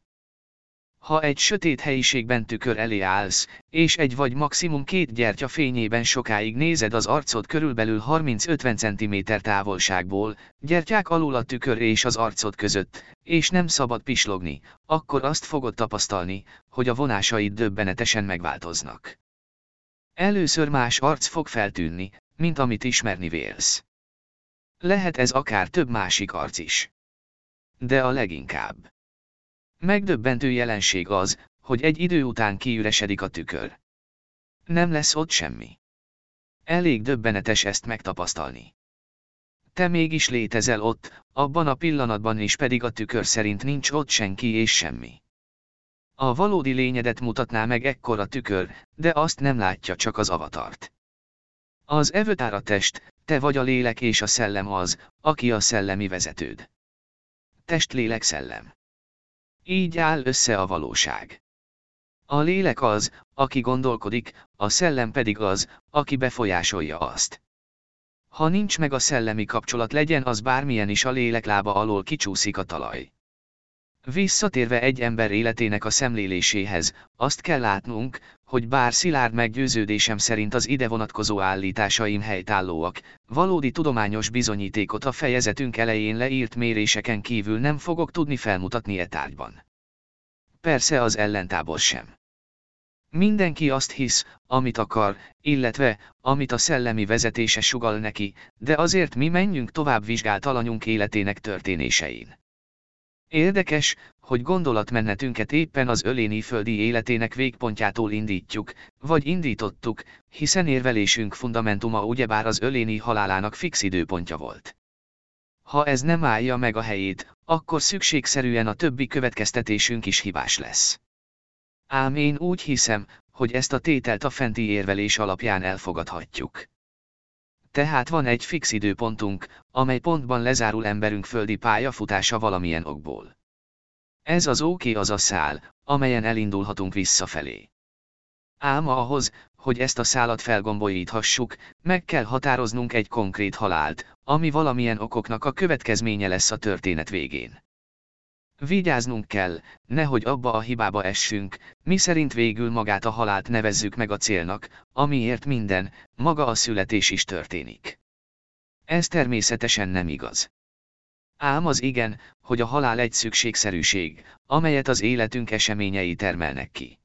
Ha egy sötét helyiségben tükör elé állsz, és egy vagy maximum két gyertya fényében sokáig nézed az arcod körülbelül 30-50 cm távolságból, gyertyák alul a tükör és az arcod között, és nem szabad pislogni, akkor azt fogod tapasztalni, hogy a vonásaid döbbenetesen megváltoznak. Először más arc fog feltűnni, mint amit ismerni vélsz. Lehet ez akár több másik arc is. De a leginkább. Megdöbbentő jelenség az, hogy egy idő után kiüresedik a tükör. Nem lesz ott semmi. Elég döbbenetes ezt megtapasztalni. Te mégis létezel ott, abban a pillanatban is pedig a tükör szerint nincs ott senki és semmi. A valódi lényedet mutatná meg ekkor a tükör, de azt nem látja csak az avatart. Az evőtár a test, te vagy a lélek és a szellem az, aki a szellemi vezetőd. Test, lélek, szellem. Így áll össze a valóság. A lélek az, aki gondolkodik, a szellem pedig az, aki befolyásolja azt. Ha nincs meg a szellemi kapcsolat legyen az bármilyen is a lélek lába alól kicsúszik a talaj. Visszatérve egy ember életének a szemléléséhez, azt kell látnunk, hogy bár szilárd meggyőződésem szerint az ide vonatkozó állításaim helytállóak, valódi tudományos bizonyítékot a fejezetünk elején leírt méréseken kívül nem fogok tudni felmutatni e tárgyban. Persze az ellentábor sem. Mindenki azt hisz, amit akar, illetve, amit a szellemi vezetése sugal neki, de azért mi menjünk tovább vizsgált alanyunk életének történésein. Érdekes, hogy gondolatmenetünket éppen az öléni földi életének végpontjától indítjuk, vagy indítottuk, hiszen érvelésünk fundamentuma ugyebár az öléni halálának fix időpontja volt. Ha ez nem állja meg a helyét, akkor szükségszerűen a többi következtetésünk is hibás lesz. Ám én úgy hiszem, hogy ezt a tételt a fenti érvelés alapján elfogadhatjuk. Tehát van egy fix időpontunk, amely pontban lezárul emberünk földi pályafutása valamilyen okból. Ez az oké az a szál, amelyen elindulhatunk visszafelé. Ám ahhoz, hogy ezt a szálat felgombolíthassuk, meg kell határoznunk egy konkrét halált, ami valamilyen okoknak a következménye lesz a történet végén. Vigyáznunk kell, nehogy abba a hibába essünk, mi szerint végül magát a halált nevezzük meg a célnak, amiért minden, maga a születés is történik. Ez természetesen nem igaz. Ám az igen, hogy a halál egy szükségszerűség, amelyet az életünk eseményei termelnek ki.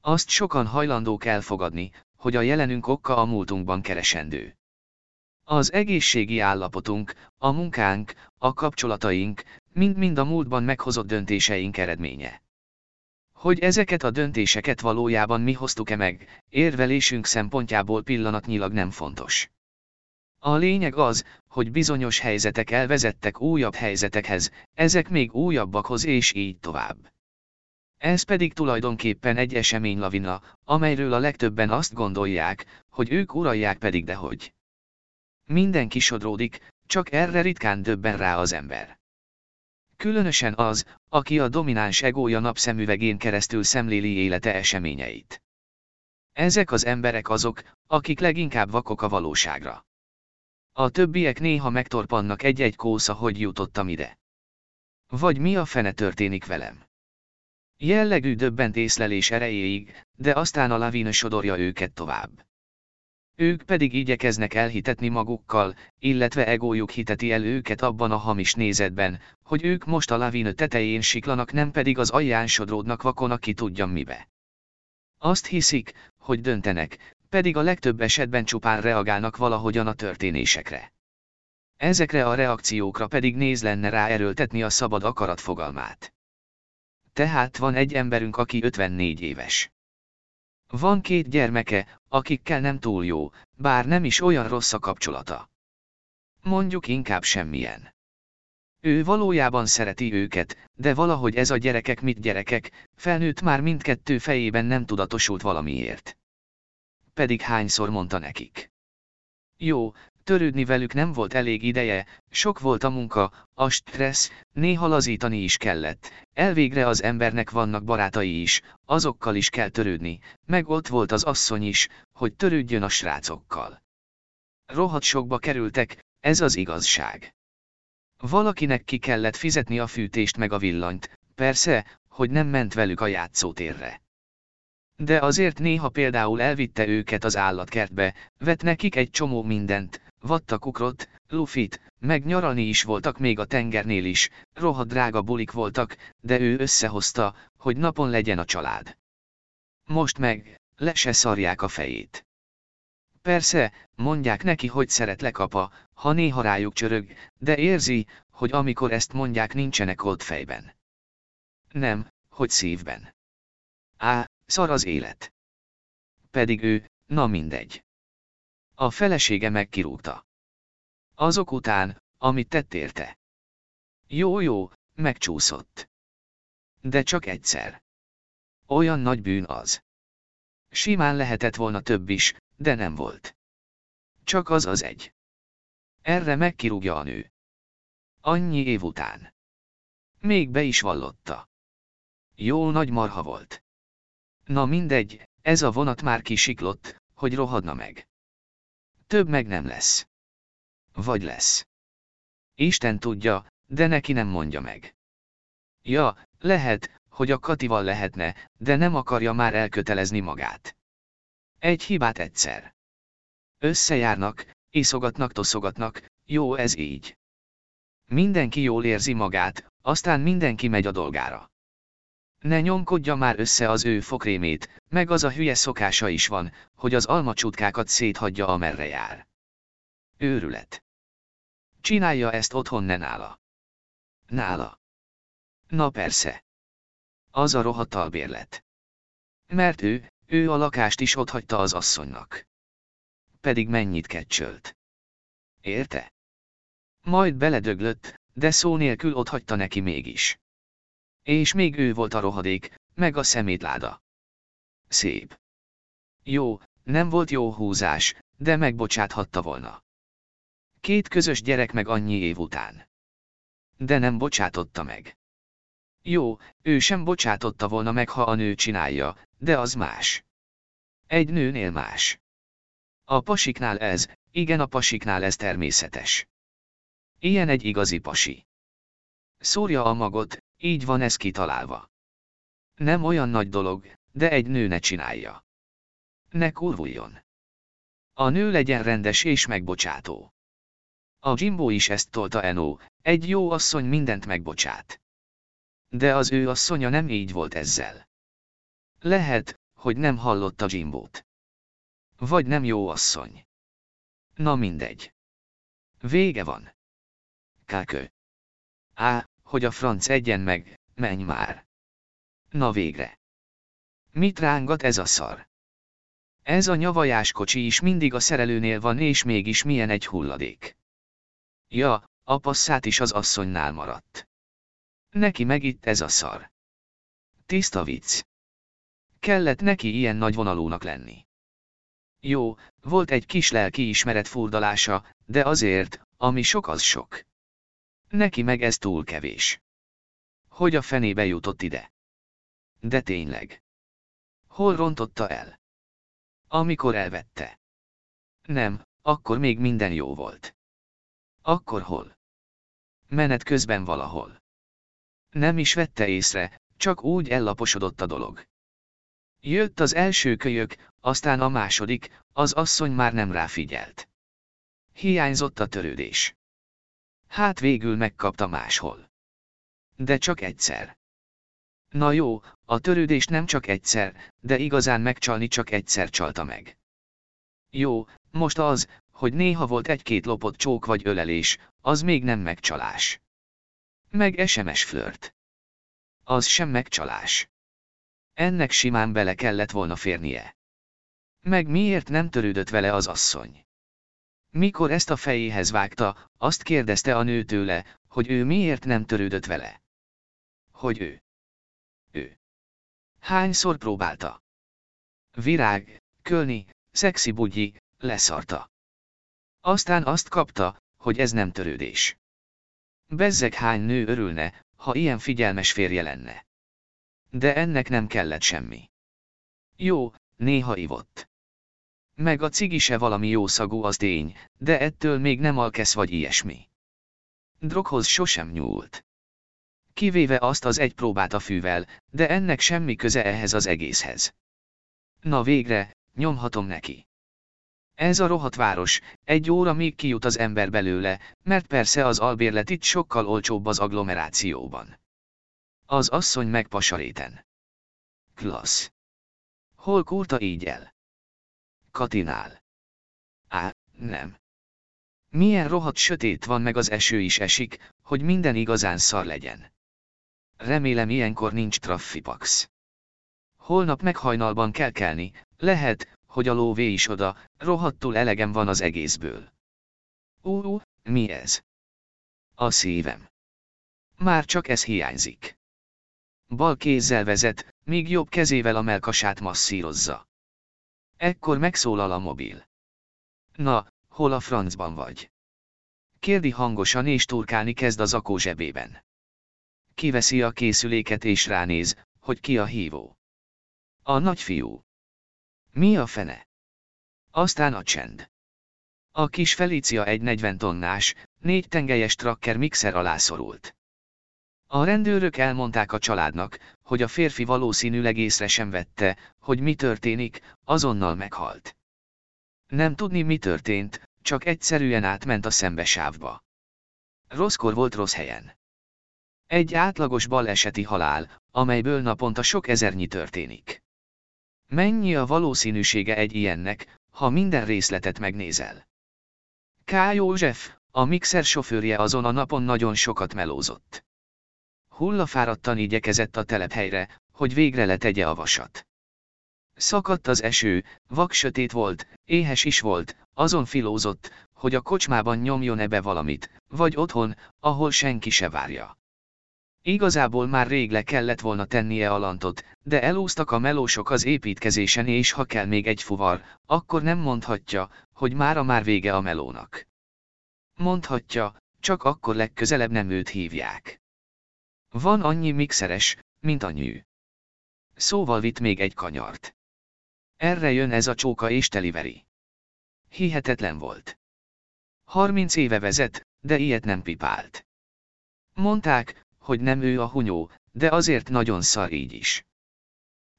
Azt sokan hajlandók elfogadni, hogy a jelenünk okka a múltunkban keresendő. Az egészségi állapotunk, a munkánk, a kapcsolataink, mind-mind a múltban meghozott döntéseink eredménye. Hogy ezeket a döntéseket valójában mi hoztuk-e meg, érvelésünk szempontjából pillanatnyilag nem fontos. A lényeg az, hogy bizonyos helyzetek elvezettek újabb helyzetekhez, ezek még újabbakhoz és így tovább. Ez pedig tulajdonképpen egy eseménylavina, amelyről a legtöbben azt gondolják, hogy ők uralják pedig dehogy. Mindenki sodródik, csak erre ritkán döbben rá az ember. Különösen az, aki a domináns egója napszemüvegén keresztül szemléli élete eseményeit. Ezek az emberek azok, akik leginkább vakok a valóságra. A többiek néha megtorpannak egy-egy kósza, hogy jutottam ide. Vagy mi a fene történik velem. Jellegű döbbent észlelés erejéig, de aztán a lavina sodorja őket tovább. Ők pedig igyekeznek elhitetni magukkal, illetve egójuk hiteti el őket abban a hamis nézetben, hogy ők most a lavina tetején siklanak nem pedig az alján sodródnak vakon aki tudja mibe. Azt hiszik, hogy döntenek, pedig a legtöbb esetben csupán reagálnak valahogyan a történésekre. Ezekre a reakciókra pedig néz lenne rá erőltetni a szabad akarat fogalmát. Tehát van egy emberünk, aki 54 éves. Van két gyermeke, akikkel nem túl jó, bár nem is olyan rossz a kapcsolata. Mondjuk inkább semmilyen. Ő valójában szereti őket, de valahogy ez a gyerekek mit gyerekek, felnőtt már mindkettő fejében nem tudatosult valamiért. Pedig hányszor mondta nekik. Jó, törődni velük nem volt elég ideje, sok volt a munka, a stressz, néha lazítani is kellett, elvégre az embernek vannak barátai is, azokkal is kell törődni, meg ott volt az asszony is, hogy törődjön a srácokkal. Rohadt sokba kerültek, ez az igazság. Valakinek ki kellett fizetni a fűtést meg a villanyt, persze, hogy nem ment velük a játszótérre. De azért néha például elvitte őket az állatkertbe, vett nekik egy csomó mindent, vatta kukrot, lufit, meg nyaralni is voltak még a tengernél is, rohadt drága bulik voltak, de ő összehozta, hogy napon legyen a család. Most meg, le se szarják a fejét. Persze, mondják neki, hogy szeretlek apa, ha néha rájuk csörög, de érzi, hogy amikor ezt mondják nincsenek ott fejben. Nem, hogy szívben. Á, szar az élet. Pedig ő, na mindegy. A felesége megkirúgta. Azok után, amit tett érte. Jó, jó, megcsúszott. De csak egyszer. Olyan nagy bűn az. Simán lehetett volna több is, de nem volt. Csak az az egy. Erre megkirúgja a nő. Annyi év után. Még be is vallotta. Jó nagy marha volt. Na mindegy, ez a vonat már kisiklott, hogy rohadna meg. Több meg nem lesz. Vagy lesz. Isten tudja, de neki nem mondja meg. Ja, lehet, hogy a Katival lehetne, de nem akarja már elkötelezni magát. Egy hibát egyszer. Összejárnak, iszogatnak, toszogatnak, jó ez így. Mindenki jól érzi magát, aztán mindenki megy a dolgára. Ne nyomkodja már össze az ő fokrémét, meg az a hülye szokása is van, hogy az almacsutkákat széthagyja amerre jár. Őrület. Csinálja ezt otthon ne nála. Nála. Na persze. Az a rohadt albérlet. Mert ő, ő a lakást is otthagyta az asszonynak. Pedig mennyit kecsölt. Érte? Majd beledöglött, de szó nélkül otthagyta neki mégis. És még ő volt a rohadék, meg a szemétláda. Szép. Jó, nem volt jó húzás, de megbocsáthatta volna. Két közös gyerek meg annyi év után. De nem bocsátotta meg. Jó, ő sem bocsátotta volna meg, ha a nő csinálja, de az más. Egy nőnél más. A pasiknál ez, igen a pasiknál ez természetes. Ilyen egy igazi pasi. Szórja a magot, így van ez kitalálva. Nem olyan nagy dolog, de egy nő ne csinálja. Ne kurvuljon. A nő legyen rendes és megbocsátó. A Jimbo is ezt tolta Eno, egy jó asszony mindent megbocsát. De az ő asszonya nem így volt ezzel. Lehet, hogy nem hallotta Jimbót. Vagy nem jó asszony. Na mindegy. Vége van. Kákő. Á, hogy a franc egyen meg, menj már. Na végre. Mit rángat ez a szar? Ez a nyavajás kocsi is mindig a szerelőnél van és mégis milyen egy hulladék. Ja, a passzát is az asszonynál maradt. Neki meg itt ez a szar. Tiszta vicc. Kellett neki ilyen nagy vonalúnak lenni. Jó, volt egy kis lelki ismeret furdalása, de azért, ami sok az sok. Neki meg ez túl kevés. Hogy a fenébe jutott ide? De tényleg. Hol rontotta el? Amikor elvette. Nem, akkor még minden jó volt. Akkor hol? Menet közben valahol. Nem is vette észre, csak úgy ellaposodott a dolog. Jött az első kölyök, aztán a második, az asszony már nem ráfigyelt. Hiányzott a törődés. Hát végül megkapta máshol. De csak egyszer. Na jó, a törődés nem csak egyszer, de igazán megcsalni csak egyszer csalta meg. Jó, most az, hogy néha volt egy-két lopott csók vagy ölelés, az még nem megcsalás. Meg SMS flört. Az sem megcsalás. Ennek simán bele kellett volna férnie. Meg miért nem törődött vele az asszony? Mikor ezt a fejéhez vágta, azt kérdezte a nő tőle, hogy ő miért nem törődött vele. Hogy ő. Ő. Hányszor próbálta? Virág, kölni, szexi bugyi, leszarta. Aztán azt kapta, hogy ez nem törődés. Bezzeg hány nő örülne, ha ilyen figyelmes férje lenne. De ennek nem kellett semmi. Jó, néha ivott. Meg a cigi se valami jó szagú az tény, de ettől még nem alkesz vagy ilyesmi. Droghoz sosem nyúlt. Kivéve azt az egy próbát a fűvel, de ennek semmi köze ehhez az egészhez. Na végre, nyomhatom neki. Ez a rohadt város, egy óra még kijut az ember belőle, mert persze az albérlet itt sokkal olcsóbb az agglomerációban. Az asszony megpasaréten. Klassz. Hol kurta így el? Katinál. Á, nem. Milyen rohadt sötét van meg az eső is esik, hogy minden igazán szar legyen. Remélem ilyenkor nincs traffipax. Holnap meghajnalban kell kelni, lehet, hogy a lóvé is oda, rohadtul elegem van az egészből. Ú, mi ez? A szívem. Már csak ez hiányzik. Bal kézzel vezet, míg jobb kezével a melkasát masszírozza. Ekkor megszólal a mobil. Na, hol a francban vagy? Kérdi hangosan és turkálni kezd az akó zsebében. Kiveszi a készüléket és ránéz, hogy ki a hívó. A nagyfiú. Mi a fene? Aztán a csend. A kis Felícia egy 40 tonnás, négy tengelyes trakker mixer alá szorult. A rendőrök elmondták a családnak, hogy a férfi valószínűleg észre sem vette, hogy mi történik, azonnal meghalt. Nem tudni mi történt, csak egyszerűen átment a szembesávba. Rosszkor volt rossz helyen. Egy átlagos baleseti halál, amelyből naponta sok ezernyi történik. Mennyi a valószínűsége egy ilyennek, ha minden részletet megnézel? K. József, a mixer sofőrje azon a napon nagyon sokat melózott. Hullafáradtan igyekezett a telephelyre, hogy végre letegye a vasat. Szakadt az eső, vaksötét volt, éhes is volt, azon filózott, hogy a kocsmában nyomjon ebbe valamit, vagy otthon, ahol senki se várja. Igazából már rég le kellett volna tennie a lantot, de elúztak a melósok az építkezésen és ha kell még egy fuvar, akkor nem mondhatja, hogy mára már vége a melónak. Mondhatja, csak akkor legközelebb nem őt hívják. Van annyi mixeres, mint a nyű. Szóval vitt még egy kanyart. Erre jön ez a csóka és teliveri. Hihetetlen volt. 30 éve vezet, de ilyet nem pipált. Mondták, hogy nem ő a hunyó, de azért nagyon szar így is.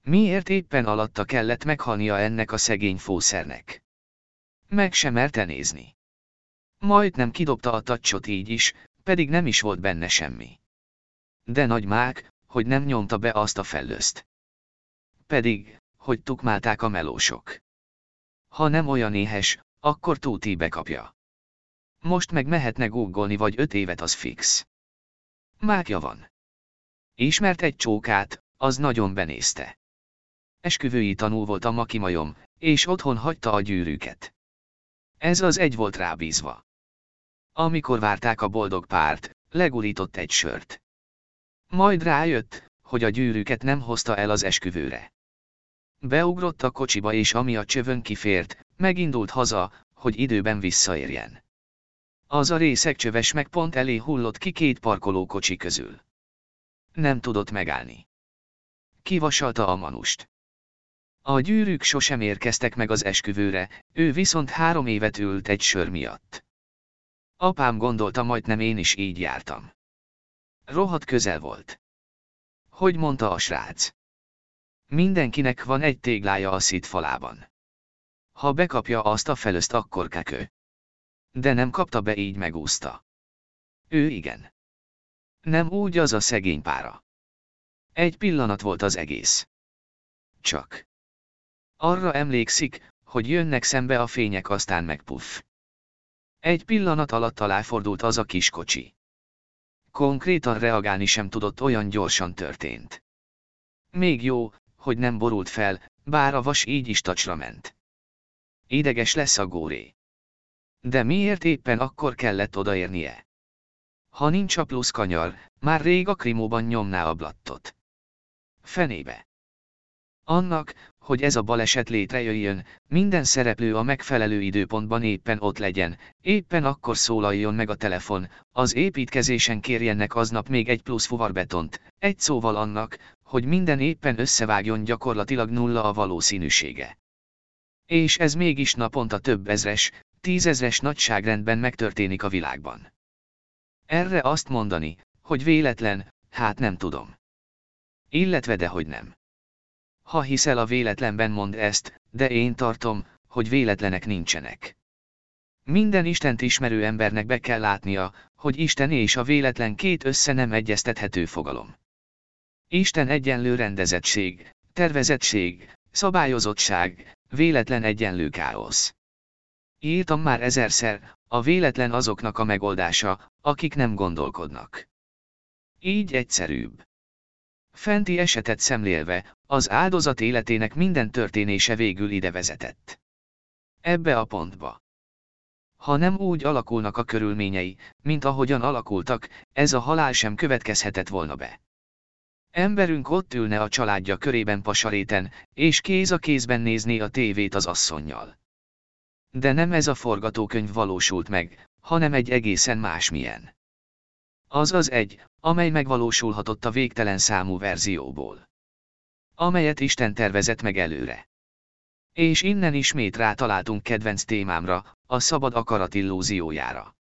Miért éppen alatta kellett meghalnia ennek a szegény fószernek? Meg sem merte nézni. Majd nem kidobta a tacsot így is, pedig nem is volt benne semmi. De nagy mák, hogy nem nyomta be azt a fellőzt. Pedig, hogy tukmálták a melósok. Ha nem olyan éhes, akkor Tóti bekapja. Most meg mehetne googolni vagy öt évet az fix. Mákja van. Ismert egy csókát, az nagyon benézte. Esküvői tanú volt a makimajom, és otthon hagyta a gyűrűket. Ez az egy volt rábízva. Amikor várták a boldog párt, legurított egy sört. Majd rájött, hogy a gyűrűket nem hozta el az esküvőre. Beugrott a kocsiba és ami a csövön kifért, megindult haza, hogy időben visszaérjen. Az a részek csöves meg pont elé hullott ki két parkolókocsi közül. Nem tudott megállni. Kivasalta a manust. A gyűrűk sosem érkeztek meg az esküvőre, ő viszont három évet ült egy sör miatt. Apám gondolta majd nem én is így jártam. Rohadt közel volt. Hogy mondta a srác? Mindenkinek van egy téglája a szit falában. Ha bekapja azt a felözt akkor kekő. De nem kapta be így megúszta. Ő igen. Nem úgy az a szegény pára. Egy pillanat volt az egész. Csak. Arra emlékszik, hogy jönnek szembe a fények aztán megpuff. Egy pillanat alatt aláfordult az a kis kocsi. Konkrétan reagálni sem tudott olyan gyorsan történt. Még jó, hogy nem borult fel, bár a vas így is tacsra ment. Ideges lesz a góré. De miért éppen akkor kellett odaérnie? Ha nincs a plusz kanyar, már rég a krimóban nyomná a blattot. Fenébe. Annak, hogy ez a baleset létrejöjjön, minden szereplő a megfelelő időpontban éppen ott legyen, éppen akkor szólaljon meg a telefon, az építkezésen kérjenek aznap még egy plusz fuvarbetont, egy szóval annak, hogy minden éppen összevágjon gyakorlatilag nulla a valószínűsége. És ez mégis naponta több ezres, tízezres nagyságrendben megtörténik a világban. Erre azt mondani, hogy véletlen, hát nem tudom. Illetve dehogy nem. Ha hiszel a véletlenben mond ezt, de én tartom, hogy véletlenek nincsenek. Minden Istent ismerő embernek be kell látnia, hogy Isten és a véletlen két össze nem egyeztethető fogalom. Isten egyenlő rendezettség, tervezettség, szabályozottság, véletlen egyenlő káosz. Írtam már ezerszer, a véletlen azoknak a megoldása, akik nem gondolkodnak. Így egyszerűbb. Fenti esetet szemlélve, az áldozat életének minden történése végül ide vezetett. Ebbe a pontba. Ha nem úgy alakulnak a körülményei, mint ahogyan alakultak, ez a halál sem következhetett volna be. Emberünk ott ülne a családja körében pasaréten, és kéz a kézben nézné a tévét az asszonnyal. De nem ez a forgatókönyv valósult meg, hanem egy egészen másmilyen. Az az egy, amely megvalósulhatott a végtelen számú verzióból. Amelyet Isten tervezett meg előre. És innen ismét rátaláltunk kedvenc témámra, a szabad akarat illúziójára.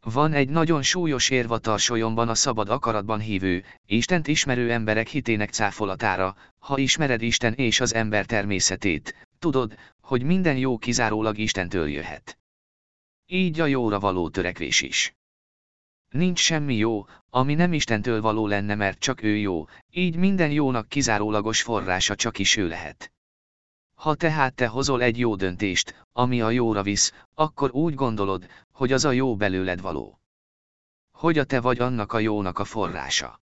Van egy nagyon súlyos érv a tarsolyomban a szabad akaratban hívő, Istent ismerő emberek hitének cáfolatára, ha ismered Isten és az ember természetét, tudod, hogy minden jó kizárólag Istentől jöhet. Így a jóra való törekvés is. Nincs semmi jó, ami nem Istentől való lenne, mert csak ő jó, így minden jónak kizárólagos forrása csak is ő lehet. Ha tehát te hozol egy jó döntést, ami a jóra visz, akkor úgy gondolod, hogy az a jó belőled való. Hogy a te vagy annak a jónak a forrása.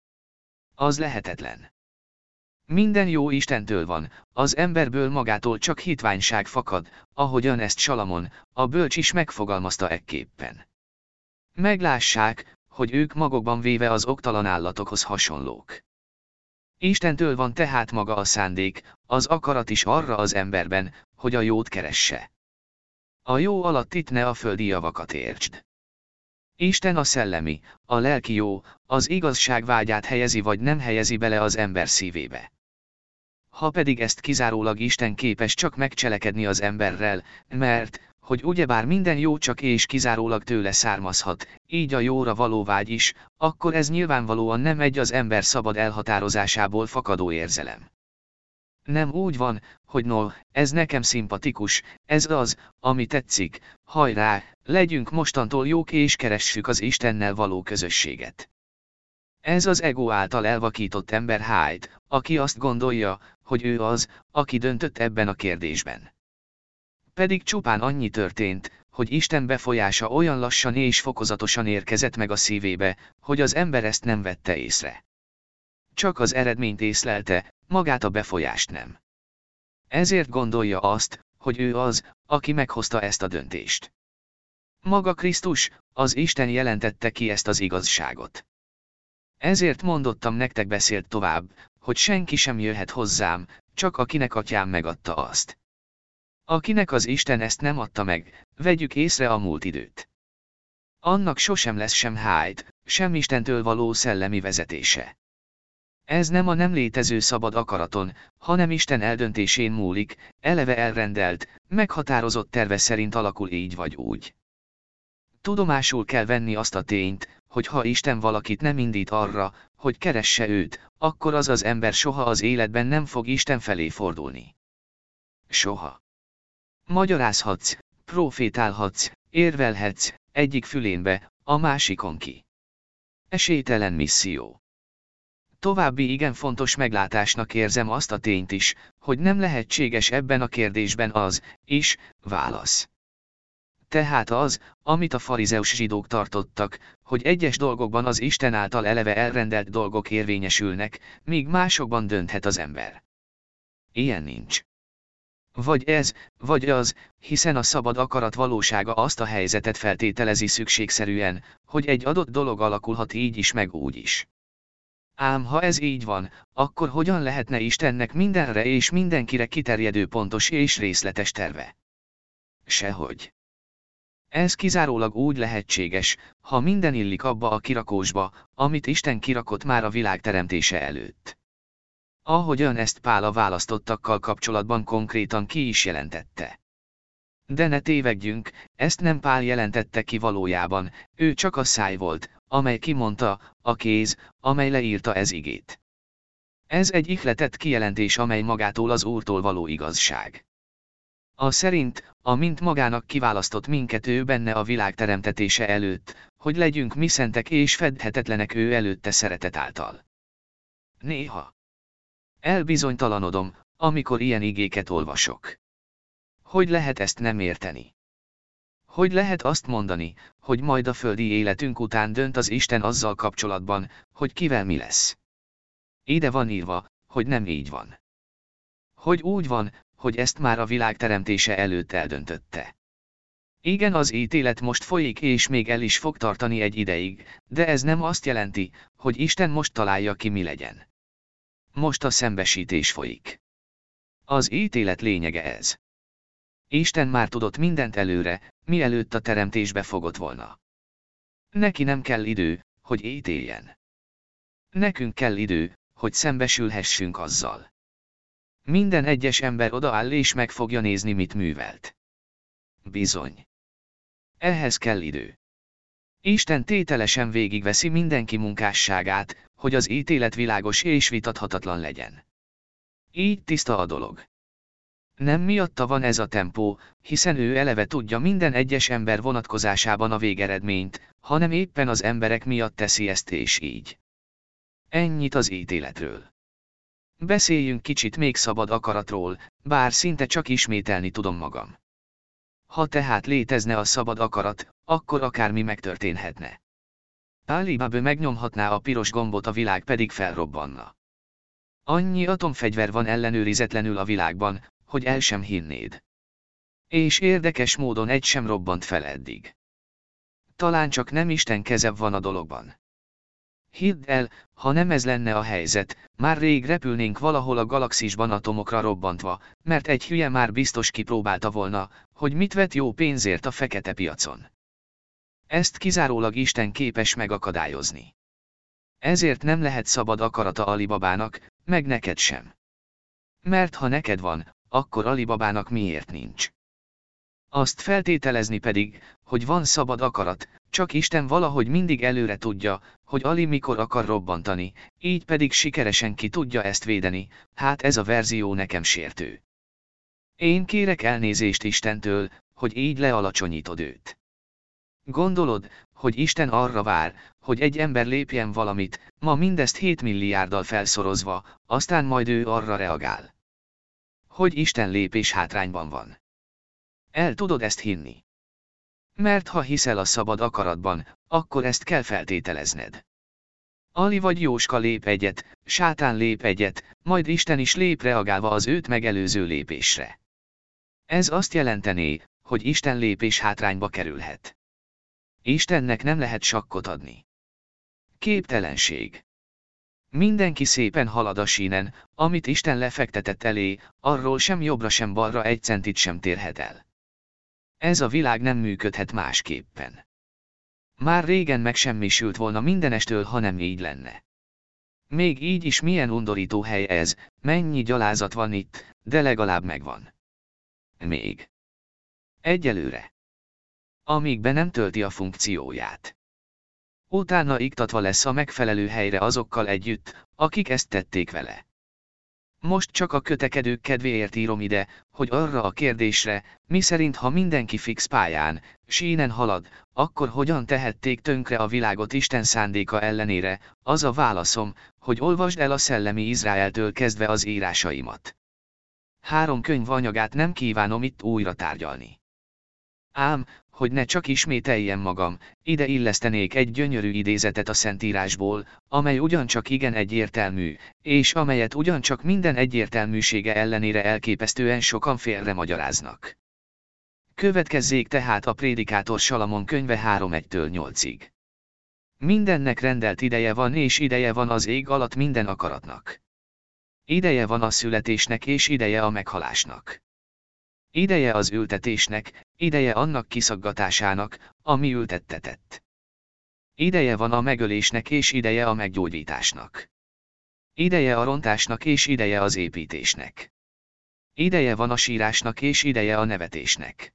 Az lehetetlen. Minden jó Istentől van, az emberből magától csak hitványság fakad, ahogyan ezt Salamon, a bölcs is megfogalmazta ekképpen. Meglássák, hogy ők magukban véve az oktalan állatokhoz hasonlók. Istentől van tehát maga a szándék, az akarat is arra az emberben, hogy a jót keresse. A jó alatt itt ne a földi javakat értsd. Isten a szellemi, a lelki jó, az igazság vágyát helyezi vagy nem helyezi bele az ember szívébe. Ha pedig ezt kizárólag Isten képes csak megcselekedni az emberrel, mert, hogy ugyebár minden jó csak és kizárólag tőle származhat, így a jóra való vágy is, akkor ez nyilvánvalóan nem egy az ember szabad elhatározásából fakadó érzelem. Nem úgy van, hogy no, ez nekem szimpatikus, ez az, ami tetszik, hajrá, legyünk mostantól jók és keressük az Istennel való közösséget. Ez az ego által elvakított ember hájt, aki azt gondolja, hogy ő az, aki döntött ebben a kérdésben. Pedig csupán annyi történt, hogy Isten befolyása olyan lassan és fokozatosan érkezett meg a szívébe, hogy az ember ezt nem vette észre. Csak az eredményt észlelte, magát a befolyást nem. Ezért gondolja azt, hogy ő az, aki meghozta ezt a döntést. Maga Krisztus, az Isten jelentette ki ezt az igazságot. Ezért mondottam nektek beszélt tovább, hogy senki sem jöhet hozzám, csak akinek atyám megadta azt. Akinek az Isten ezt nem adta meg, vegyük észre a múlt időt. Annak sosem lesz sem hájt, sem Istentől való szellemi vezetése. Ez nem a nem létező szabad akaraton, hanem Isten eldöntésén múlik, eleve elrendelt, meghatározott terve szerint alakul így vagy úgy. Tudomásul kell venni azt a tényt, hogy ha Isten valakit nem indít arra, hogy keresse őt, akkor az az ember soha az életben nem fog Isten felé fordulni. Soha. Magyarázhatsz, profétálhatsz, érvelhetsz, egyik fülénbe, a másikon ki. Esélytelen misszió. További igen fontos meglátásnak érzem azt a tényt is, hogy nem lehetséges ebben a kérdésben az, is, válasz. Tehát az, amit a farizeus zsidók tartottak, hogy egyes dolgokban az Isten által eleve elrendelt dolgok érvényesülnek, míg másokban dönthet az ember. Ilyen nincs. Vagy ez, vagy az, hiszen a szabad akarat valósága azt a helyzetet feltételezi szükségszerűen, hogy egy adott dolog alakulhat így is meg úgy is. Ám ha ez így van, akkor hogyan lehetne Istennek mindenre és mindenkire kiterjedő pontos és részletes terve? Sehogy. Ez kizárólag úgy lehetséges, ha minden illik abba a kirakósba, amit Isten kirakott már a világ teremtése előtt. Ahogyan ezt Pál a választottakkal kapcsolatban konkrétan ki is jelentette. De ne tévedjünk, ezt nem Pál jelentette ki valójában, ő csak a száj volt, amely kimondta, a kéz, amely leírta ez igét. Ez egy ihletett kijelentés, amely magától az Úrtól való igazság. A szerint, amint magának kiválasztott minket ő benne a világ teremtetése előtt, hogy legyünk mi szentek és fedhetetlenek ő előtte szeretet által. Néha. Elbizonytalanodom, amikor ilyen igéket olvasok. Hogy lehet ezt nem érteni? Hogy lehet azt mondani, hogy majd a földi életünk után dönt az Isten azzal kapcsolatban, hogy kivel mi lesz? Ide van írva, hogy nem így van. Hogy úgy van, hogy ezt már a világ teremtése előtt eldöntötte. Igen, az ítélet most folyik és még el is fog tartani egy ideig, de ez nem azt jelenti, hogy Isten most találja ki mi legyen. Most a szembesítés folyik. Az ítélet lényege ez. Isten már tudott mindent előre, mielőtt a teremtésbe fogott volna. Neki nem kell idő, hogy ítéljen. Nekünk kell idő, hogy szembesülhessünk azzal. Minden egyes ember odaáll és meg fogja nézni, mit művelt. Bizony. Ehhez kell idő. Isten tételesen végigveszi mindenki munkásságát, hogy az ítélet világos és vitathatatlan legyen. Így tiszta a dolog. Nem miatta van ez a tempó, hiszen ő eleve tudja minden egyes ember vonatkozásában a végeredményt, hanem éppen az emberek miatt teszi ezt és így. Ennyit az ítéletről. Beszéljünk kicsit még szabad akaratról, bár szinte csak ismételni tudom magam. Ha tehát létezne a szabad akarat, akkor akármi megtörténhetne. Alibaba megnyomhatná a piros gombot a világ pedig felrobbanna. Annyi atomfegyver van ellenőrizetlenül a világban, hogy el sem hinnéd. És érdekes módon egy sem robbant fel eddig. Talán csak nem Isten keze van a dologban. Hidd el, ha nem ez lenne a helyzet, már rég repülnénk valahol a galaxisban atomokra robbantva, mert egy hülye már biztos kipróbálta volna, hogy mit vet jó pénzért a fekete piacon. Ezt kizárólag Isten képes megakadályozni. Ezért nem lehet szabad akarata Alibabának, meg neked sem. Mert ha neked van, akkor Alibabának miért nincs? Azt feltételezni pedig, hogy van szabad akarat, csak Isten valahogy mindig előre tudja, hogy Ali mikor akar robbantani, így pedig sikeresen ki tudja ezt védeni, hát ez a verzió nekem sértő. Én kérek elnézést Istentől, hogy így lealacsonyítod őt. Gondolod, hogy Isten arra vár, hogy egy ember lépjen valamit, ma mindezt 7 milliárddal felszorozva, aztán majd ő arra reagál. Hogy Isten lépés hátrányban van. El tudod ezt hinni. Mert ha hiszel a szabad akaratban, akkor ezt kell feltételezned. Ali vagy Jóska lép egyet, sátán lép egyet, majd Isten is lép reagálva az őt megelőző lépésre. Ez azt jelentené, hogy Isten lépés hátrányba kerülhet. Istennek nem lehet sakkot adni. Képtelenség. Mindenki szépen halad a sínen, amit Isten lefektetett elé, arról sem jobbra sem balra egy centit sem térhet el. Ez a világ nem működhet másképpen. Már régen megsemmisült volna mindenestől, ha nem így lenne. Még így is milyen undorító hely ez, mennyi gyalázat van itt, de legalább megvan. Még. Egyelőre. Amíg be nem tölti a funkcióját. Utána iktatva lesz a megfelelő helyre azokkal együtt, akik ezt tették vele. Most csak a kötekedők kedvéért írom ide, hogy arra a kérdésre, mi szerint ha mindenki fix pályán, sínen halad, akkor hogyan tehették tönkre a világot Isten szándéka ellenére, az a válaszom, hogy olvasd el a szellemi Izraeltől kezdve az írásaimat. Három könyv anyagát nem kívánom itt újra tárgyalni. Ám, hogy ne csak ismételjem magam, ide illesztenék egy gyönyörű idézetet a Szentírásból, amely ugyancsak igen egyértelmű, és amelyet ugyancsak minden egyértelműsége ellenére elképesztően sokan félre magyaráznak. Következzék tehát a Prédikátor Salamon könyve 3.1-től 8-ig. Mindennek rendelt ideje van és ideje van az ég alatt minden akaratnak. Ideje van a születésnek és ideje a meghalásnak. Ideje az ültetésnek, ideje annak kiszaggatásának, ami ültettetett. Ideje van a megölésnek és ideje a meggyógyításnak. Ideje a rontásnak és ideje az építésnek. Ideje van a sírásnak és ideje a nevetésnek.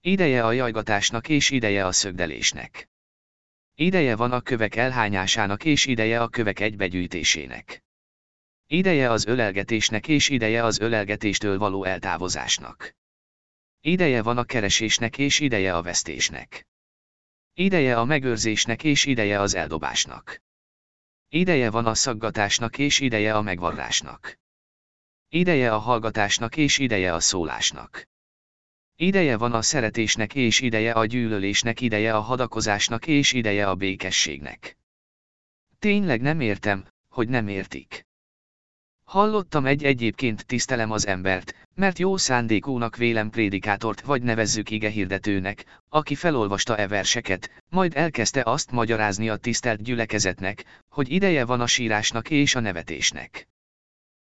Ideje a jajgatásnak és ideje a szögdelésnek. Ideje van a kövek elhányásának és ideje a kövek egybegyűjtésének. Ideje az ölelgetésnek és ideje az ölelgetéstől való eltávozásnak. Ideje van a keresésnek és ideje a vesztésnek. Ideje a megőrzésnek és ideje az eldobásnak. Ideje van a szaggatásnak és ideje a megvarrásnak. Ideje a hallgatásnak és ideje a szólásnak. Ideje van a szeretésnek és ideje a gyűlölésnek, ideje a hadakozásnak és ideje a békességnek. Tényleg nem értem, hogy nem értik. Hallottam egy egyébként tisztelem az embert, mert jó szándékúnak vélem prédikátort vagy nevezzük hirdetőnek, aki felolvasta e verseket, majd elkezdte azt magyarázni a tisztelt gyülekezetnek, hogy ideje van a sírásnak és a nevetésnek.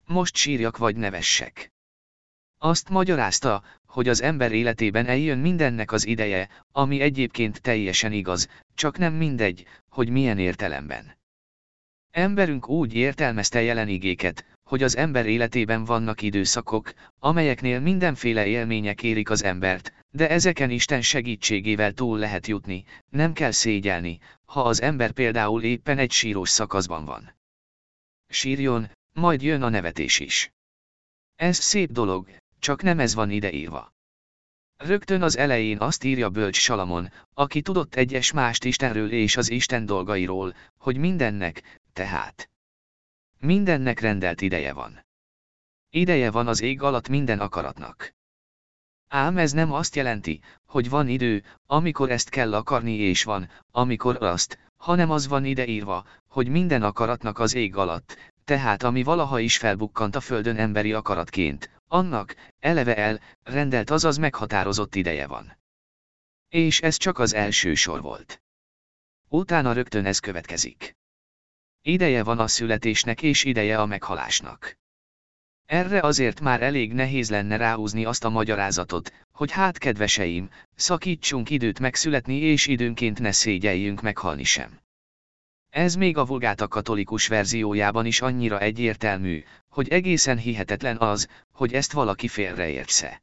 Most sírjak vagy nevessek. Azt magyarázta, hogy az ember életében eljön mindennek az ideje, ami egyébként teljesen igaz, csak nem mindegy, hogy milyen értelemben. Emberünk úgy értelmezte jelen igéket, hogy az ember életében vannak időszakok, amelyeknél mindenféle élmények érik az embert, de ezeken Isten segítségével túl lehet jutni, nem kell szégyelni, ha az ember például éppen egy sírós szakaszban van. Sírjon, majd jön a nevetés is. Ez szép dolog, csak nem ez van ideírva. Rögtön az elején azt írja Bölcs Salamon, aki tudott egyes mást Istenről és az Isten dolgairól, hogy mindennek, tehát mindennek rendelt ideje van. Ideje van az ég alatt minden akaratnak. Ám ez nem azt jelenti, hogy van idő, amikor ezt kell akarni és van, amikor azt, hanem az van ideírva, hogy minden akaratnak az ég alatt, tehát ami valaha is felbukkant a földön emberi akaratként, annak, eleve el, rendelt azaz meghatározott ideje van. És ez csak az első sor volt. Utána rögtön ez következik. Ideje van a születésnek és ideje a meghalásnak. Erre azért már elég nehéz lenne ráhúzni azt a magyarázatot, hogy hát kedveseim, szakítsunk időt megszületni és időnként ne szégyeljünk meghalni sem. Ez még a vulgáta katolikus verziójában is annyira egyértelmű, hogy egészen hihetetlen az, hogy ezt valaki félreértse.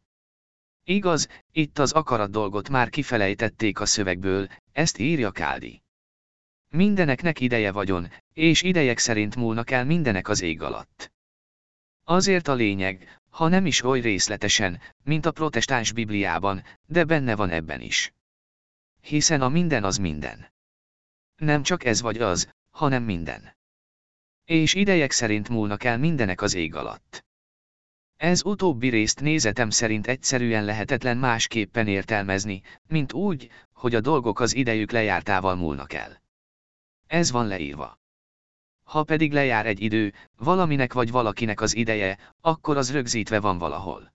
Igaz, itt az akarat dolgot már kifelejtették a szövegből, ezt írja Káldi. Mindeneknek ideje vagyon, és idejek szerint múlnak el mindenek az ég alatt. Azért a lényeg, ha nem is oly részletesen, mint a protestáns Bibliában, de benne van ebben is. Hiszen a minden az minden. Nem csak ez vagy az, hanem minden. És idejek szerint múlnak el mindenek az ég alatt. Ez utóbbi részt nézetem szerint egyszerűen lehetetlen másképpen értelmezni, mint úgy, hogy a dolgok az idejük lejártával múlnak el. Ez van leírva. Ha pedig lejár egy idő, valaminek vagy valakinek az ideje, akkor az rögzítve van valahol.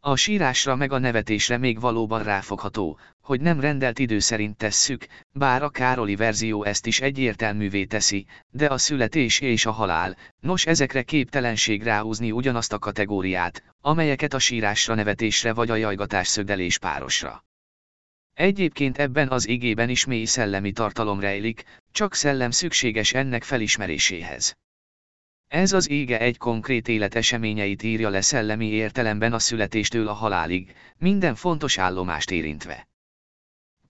A sírásra meg a nevetésre még valóban ráfogható, hogy nem rendelt idő szerint tesszük, bár a Károli verzió ezt is egyértelművé teszi, de a születés és a halál, nos ezekre képtelenség ráhúzni ugyanazt a kategóriát, amelyeket a sírásra nevetésre vagy a jajgatás szögdelés párosra. Egyébként ebben az igében is mély szellemi tartalom rejlik, csak szellem szükséges ennek felismeréséhez. Ez az ége egy konkrét élet eseményeit írja le szellemi értelemben a születéstől a halálig, minden fontos állomást érintve.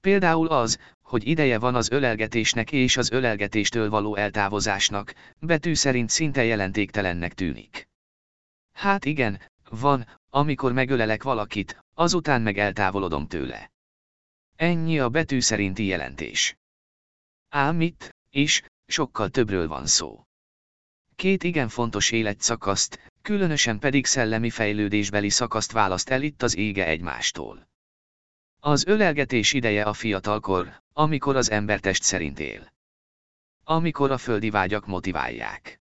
Például az, hogy ideje van az ölelgetésnek és az ölelgetéstől való eltávozásnak, betű szerint szinte jelentéktelennek tűnik. Hát igen, van, amikor megölelek valakit, azután meg eltávolodom tőle. Ennyi a betű szerinti jelentés. Ám itt, is, sokkal többről van szó. Két igen fontos életszakaszt, különösen pedig szellemi fejlődésbeli szakaszt választ el itt az ége egymástól. Az ölelgetés ideje a fiatalkor, amikor az embertest szerint él. Amikor a földi vágyak motiválják.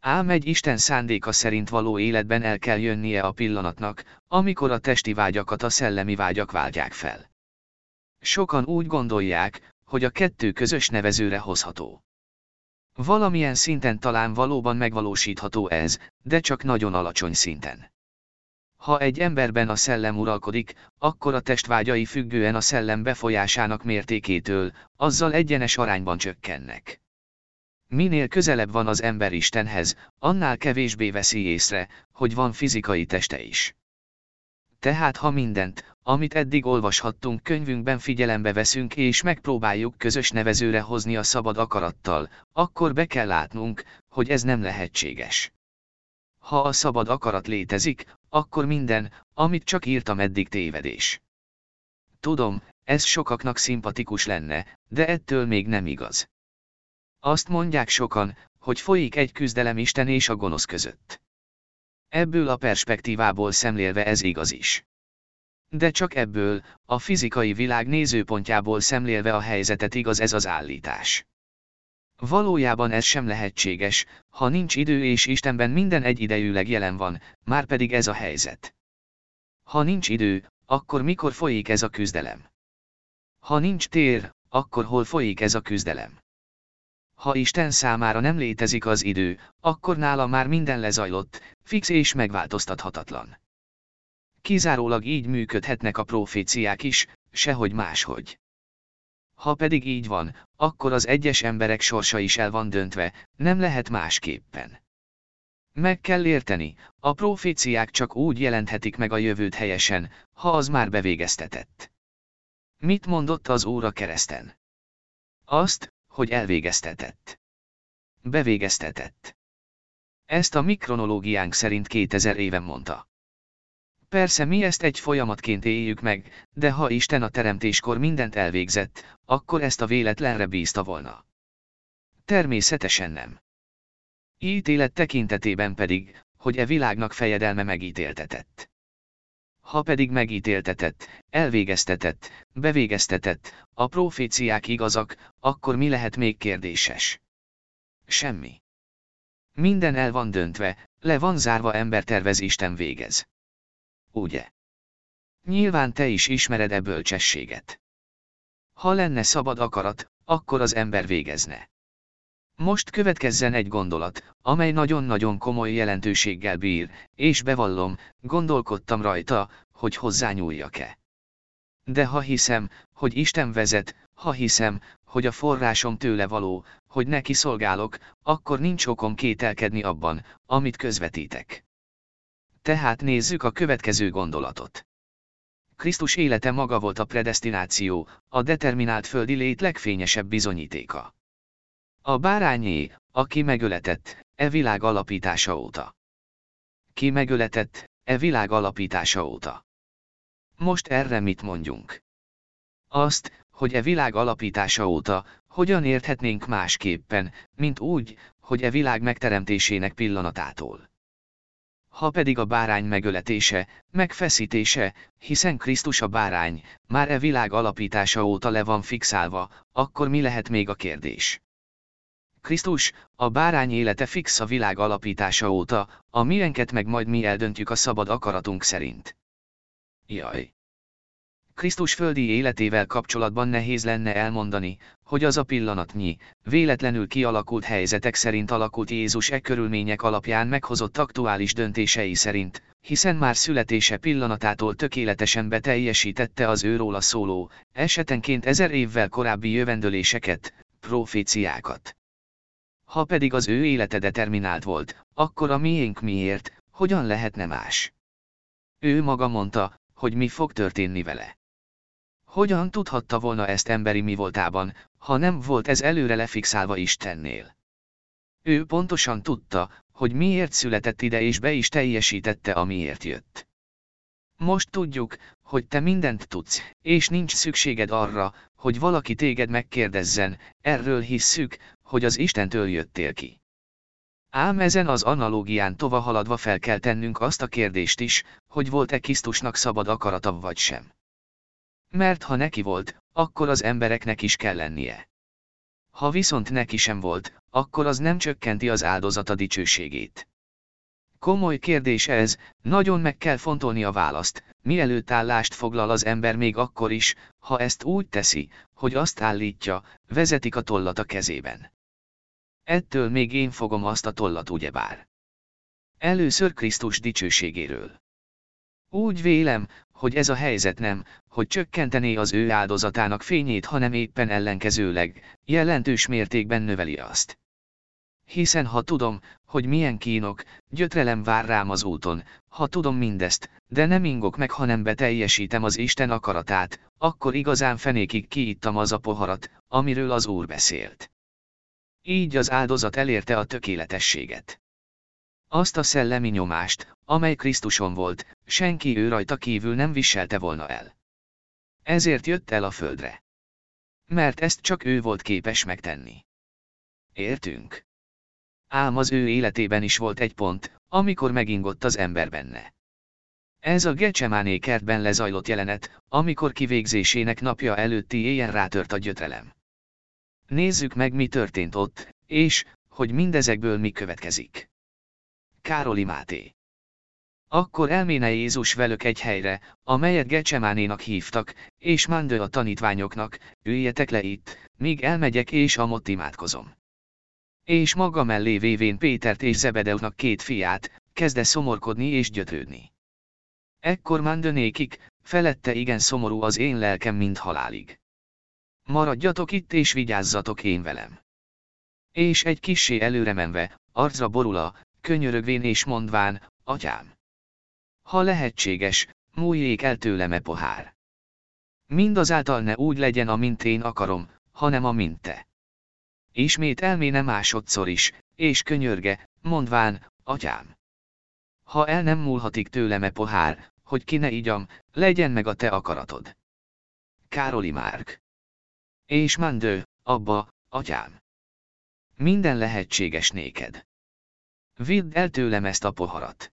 Ám egy Isten szándéka szerint való életben el kell jönnie a pillanatnak, amikor a testi vágyakat a szellemi vágyak váltják fel. Sokan úgy gondolják, hogy a kettő közös nevezőre hozható. Valamilyen szinten talán valóban megvalósítható ez, de csak nagyon alacsony szinten. Ha egy emberben a szellem uralkodik, akkor a testvágyai függően a szellem befolyásának mértékétől, azzal egyenes arányban csökkennek. Minél közelebb van az ember Istenhez, annál kevésbé veszi észre, hogy van fizikai teste is. Tehát ha mindent, amit eddig olvashattunk könyvünkben figyelembe veszünk és megpróbáljuk közös nevezőre hozni a szabad akarattal, akkor be kell látnunk, hogy ez nem lehetséges. Ha a szabad akarat létezik, akkor minden, amit csak írtam eddig tévedés. Tudom, ez sokaknak szimpatikus lenne, de ettől még nem igaz. Azt mondják sokan, hogy folyik egy küzdelem Isten és a gonosz között. Ebből a perspektívából szemlélve ez igaz is. De csak ebből, a fizikai világ nézőpontjából szemlélve a helyzetet igaz ez az állítás. Valójában ez sem lehetséges, ha nincs idő és Istenben minden egyidejűleg jelen van, már pedig ez a helyzet. Ha nincs idő, akkor mikor folyik ez a küzdelem? Ha nincs tér, akkor hol folyik ez a küzdelem? Ha Isten számára nem létezik az idő, akkor nála már minden lezajlott, fix és megváltoztathatatlan. Kizárólag így működhetnek a proféciák is, sehogy máshogy. Ha pedig így van, akkor az egyes emberek sorsa is el van döntve, nem lehet másképpen. Meg kell érteni, a proféciák csak úgy jelenthetik meg a jövőt helyesen, ha az már bevégeztetett. Mit mondott az Óra kereszten? Azt, hogy elvégeztetett. Bevégeztetett. Ezt a mikronológiánk szerint 2000 éven mondta. Persze mi ezt egy folyamatként éljük meg, de ha Isten a teremtéskor mindent elvégzett, akkor ezt a véletlenre bízta volna. Természetesen nem. Ítélet tekintetében pedig, hogy e világnak fejedelme megítéltetett. Ha pedig megítéltetett, elvégeztetett, bevégeztetett, a proféciák igazak, akkor mi lehet még kérdéses? Semmi. Minden el van döntve, le van zárva ember tervez Isten végez. Ugye? Nyilván te is ismered e bölcsességet. Ha lenne szabad akarat, akkor az ember végezne. Most következzen egy gondolat, amely nagyon-nagyon komoly jelentőséggel bír, és bevallom, gondolkodtam rajta, hogy hozzányúljak-e. De ha hiszem, hogy Isten vezet, ha hiszem, hogy a forrásom tőle való, hogy neki szolgálok, akkor nincs okom kételkedni abban, amit közvetítek. Tehát nézzük a következő gondolatot. Krisztus élete maga volt a predestináció, a determinált földi lét legfényesebb bizonyítéka. A bárányé, aki megöletett, e világ alapítása óta. Ki megöletett, e világ alapítása óta. Most erre mit mondjunk? Azt, hogy e világ alapítása óta, hogyan érthetnénk másképpen, mint úgy, hogy e világ megteremtésének pillanatától. Ha pedig a bárány megöletése, megfeszítése, hiszen Krisztus a bárány, már e világ alapítása óta le van fixálva, akkor mi lehet még a kérdés? Krisztus, a bárány élete fix a világ alapítása óta, a miénket meg majd mi eldöntjük a szabad akaratunk szerint. Jaj! Krisztus földi életével kapcsolatban nehéz lenne elmondani, hogy az a pillanatnyi, véletlenül kialakult helyzetek szerint alakult Jézus e körülmények alapján meghozott aktuális döntései szerint, hiszen már születése pillanatától tökéletesen beteljesítette az őróla szóló, esetenként ezer évvel korábbi jövendöléseket, proféciákat. Ha pedig az ő élete determinált volt, akkor a miénk miért, hogyan lehetne más? Ő maga mondta, hogy mi fog történni vele. Hogyan tudhatta volna ezt emberi mi voltában, ha nem volt ez előre lefixálva Istennél? Ő pontosan tudta, hogy miért született ide és be is teljesítette amiért jött. Most tudjuk, hogy te mindent tudsz, és nincs szükséged arra, hogy valaki téged megkérdezzen, erről hisszük, hogy az Istentől jöttél ki. Ám ezen az analógián tova haladva fel kell tennünk azt a kérdést is, hogy volt-e Krisztusnak szabad akarata vagy sem. Mert ha neki volt, akkor az embereknek is kell lennie. Ha viszont neki sem volt, akkor az nem csökkenti az áldozata dicsőségét. Komoly kérdés ez, nagyon meg kell fontolni a választ, mielőtt állást foglal az ember még akkor is, ha ezt úgy teszi, hogy azt állítja, vezetik a tollat a kezében. Ettől még én fogom azt a tollat ugyebár. Először Krisztus dicsőségéről. Úgy vélem, hogy ez a helyzet nem, hogy csökkentené az ő áldozatának fényét, hanem éppen ellenkezőleg, jelentős mértékben növeli azt. Hiszen ha tudom, hogy milyen kínok, gyötrelem vár rám az úton, ha tudom mindezt, de nem ingok meg, hanem beteljesítem az Isten akaratát, akkor igazán fenékig kiittam az a poharat, amiről az Úr beszélt. Így az áldozat elérte a tökéletességet. Azt a szellemi nyomást, amely Krisztuson volt, senki ő rajta kívül nem viselte volna el. Ezért jött el a földre. Mert ezt csak ő volt képes megtenni. Értünk? Ám az ő életében is volt egy pont, amikor megingott az ember benne. Ez a Gecsemáné kertben lezajlott jelenet, amikor kivégzésének napja előtti éjjel rátört a gyötrelem. Nézzük meg mi történt ott, és, hogy mindezekből mi következik. Károli Máté Akkor elméne Jézus velük egy helyre, amelyet Gecsemánénak hívtak, és mandő a tanítványoknak, üljetek le itt, míg elmegyek és amott imádkozom. És maga mellé vévén Pétert és Zebedeusnak két fiát, kezde szomorkodni és gyötrődni. Ekkor mandönékik, felette igen szomorú az én lelkem, mint halálig. Maradjatok itt és vigyázzatok én velem. És egy kissé előre menve, arcra borula, könyörögvén és mondván, atyám. Ha lehetséges, múljék el tőlem e pohár. Mindazáltal ne úgy legyen, amint én akarom, hanem amint te. Ismét elméne másodszor is, és könyörge, mondván, atyám. Ha el nem múlhatik tőlem e pohár, hogy ki ne igyam, legyen meg a te akaratod. Károli Márk. És Mandő, abba, atyám. Minden lehetséges néked. Vidd el tőlem ezt a poharat.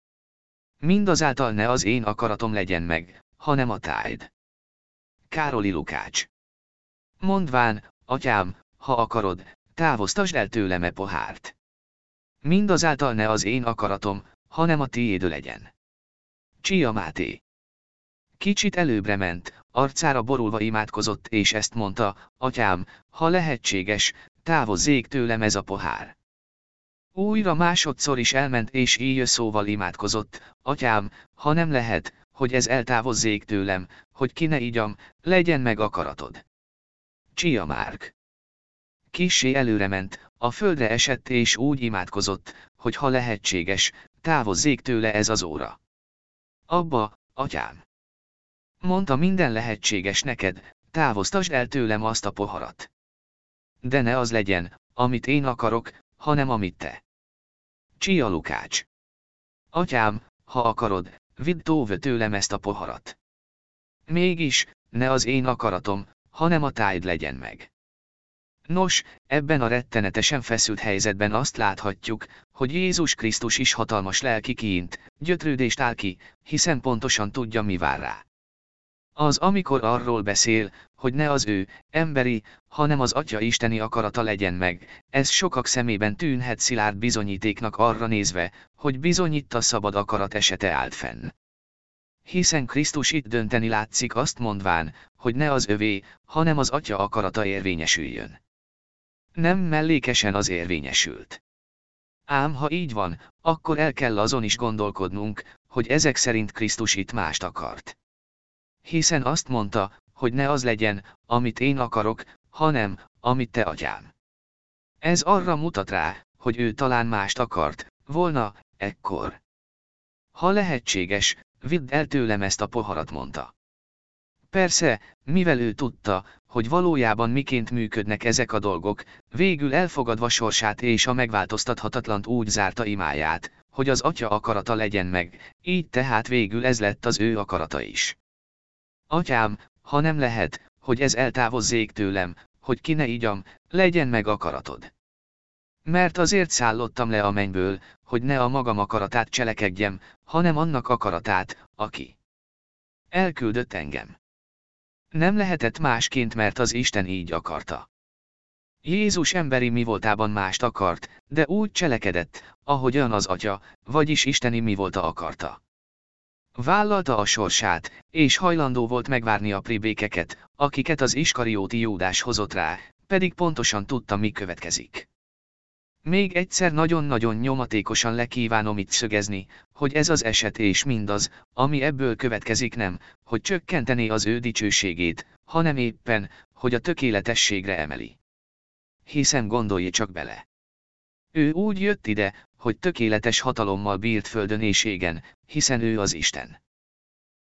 Mindazáltal ne az én akaratom legyen meg, hanem a tájd. Károli Lukács. Mondván, atyám, ha akarod, távoztasd el tőlem e pohárt. Mindazáltal ne az én akaratom, hanem a tiéd legyen. Csia Máté. Kicsit előbbre ment, arcára borulva imádkozott és ezt mondta, atyám, ha lehetséges, távozzék tőlem ez a pohár. Újra másodszor is elment és így szóval imádkozott, atyám, ha nem lehet, hogy ez eltávozzék tőlem, hogy ki ne igyam, legyen meg akaratod. Csia Márk. Kissé előre ment, a földre esett és úgy imádkozott, hogy ha lehetséges, távozzék tőle ez az óra. Abba, atyám. Mondta minden lehetséges neked, távoztasd el tőlem azt a poharat. De ne az legyen, amit én akarok, hanem amit te. Csia Lukács. Atyám, ha akarod, vidd tóve tőlem ezt a poharat. Mégis, ne az én akaratom, hanem a tájd legyen meg. Nos, ebben a rettenetesen feszült helyzetben azt láthatjuk, hogy Jézus Krisztus is hatalmas lelki kiint, gyötrődést áll ki, hiszen pontosan tudja mi vár rá. Az amikor arról beszél, hogy ne az ő, emberi, hanem az Atya Isteni akarata legyen meg, ez sokak szemében tűnhet szilárd bizonyítéknak arra nézve, hogy bizonyít a szabad akarat esete állt fenn. Hiszen Krisztus itt dönteni látszik azt mondván, hogy ne az övé, hanem az Atya akarata érvényesüljön. Nem mellékesen az érvényesült. Ám ha így van, akkor el kell azon is gondolkodnunk, hogy ezek szerint Krisztus itt mást akart. Hiszen azt mondta, hogy ne az legyen, amit én akarok, hanem, amit te atyám. Ez arra mutat rá, hogy ő talán mást akart, volna, ekkor. Ha lehetséges, vidd el tőlem ezt a poharat mondta. Persze, mivel ő tudta, hogy valójában miként működnek ezek a dolgok, végül elfogadva sorsát és a megváltoztathatatlant úgy zárta imáját, hogy az atya akarata legyen meg, így tehát végül ez lett az ő akarata is. Atyám, ha nem lehet, hogy ez eltávozzék tőlem, hogy ki ne igyam, legyen meg akaratod. Mert azért szállottam le a mennyből, hogy ne a magam akaratát cselekedjem, hanem annak akaratát, aki elküldött engem. Nem lehetett másként, mert az Isten így akarta. Jézus emberi mi voltában mást akart, de úgy cselekedett, ahogyan az atya, vagyis isteni mi volta akarta. Vállalta a sorsát, és hajlandó volt megvárni a pribékeket, akiket az iskarióti Júdás hozott rá, pedig pontosan tudta mi következik. Még egyszer nagyon-nagyon nyomatékosan lekívánom itt szögezni, hogy ez az eset és mindaz, ami ebből következik nem, hogy csökkentené az ő dicsőségét, hanem éppen, hogy a tökéletességre emeli. Hiszen gondolj csak bele. Ő úgy jött ide, hogy tökéletes hatalommal bírt földön és égen, hiszen ő az Isten.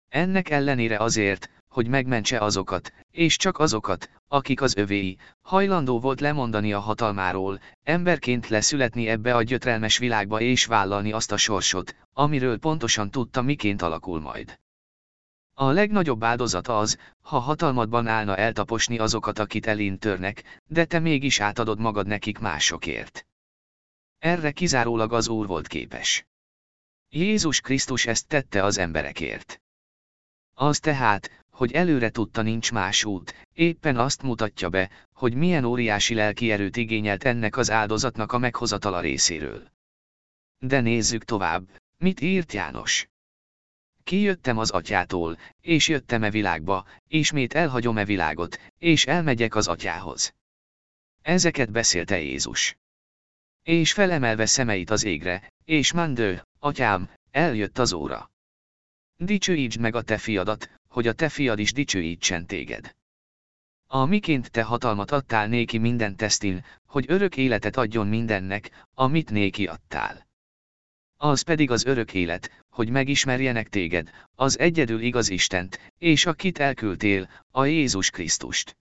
Ennek ellenére azért, hogy megmentse azokat, és csak azokat, akik az övéi, hajlandó volt lemondani a hatalmáról, emberként leszületni ebbe a gyötrelmes világba és vállalni azt a sorsot, amiről pontosan tudta miként alakul majd. A legnagyobb áldozat az, ha hatalmadban állna eltaposni azokat, akit elintörnek, de te mégis átadod magad nekik másokért. Erre kizárólag az Úr volt képes. Jézus Krisztus ezt tette az emberekért. Az tehát, hogy előre tudta nincs más út, éppen azt mutatja be, hogy milyen óriási lelki erőt igényelt ennek az áldozatnak a meghozatala részéről. De nézzük tovább, mit írt János. Kijöttem az atyától, és jöttem e világba, ismét elhagyom e világot, és elmegyek az atyához. Ezeket beszélte Jézus. És felemelve szemeit az égre, és mandő, atyám, eljött az óra. Dicsőítsd meg a te fiadat, hogy a te fiad is dicsőítsen téged. A miként te hatalmat adtál néki minden tesztin, hogy örök életet adjon mindennek, amit néki adtál. Az pedig az örök élet, hogy megismerjenek téged, az egyedül igaz Istent, és akit elküldtél, a Jézus Krisztust.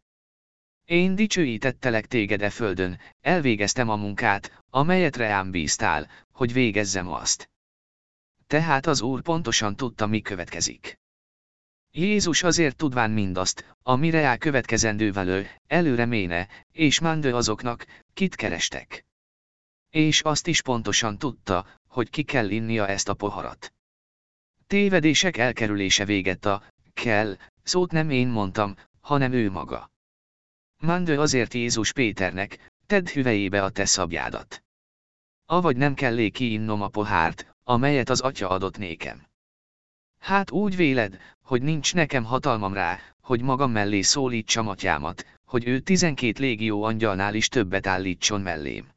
Én dicsőítettelek téged e földön, elvégeztem a munkát, amelyet reám bíztál, hogy végezzem azt. Tehát az Úr pontosan tudta mi következik. Jézus azért tudván mindazt, amire áll következendővelő, előre méne, és mándő azoknak, kit kerestek. És azt is pontosan tudta, hogy ki kell innia ezt a poharat. Tévedések elkerülése véget a kell, szót nem én mondtam, hanem ő maga. Mándő azért Jézus Péternek, tedd hüvejébe a te szabjádat. Avagy nem kellé kiinnom a pohárt, amelyet az atya adott nékem. Hát úgy véled, hogy nincs nekem hatalmam rá, hogy magam mellé szólítsam atyámat, hogy ő tizenkét légió angyalnál is többet állítson mellém.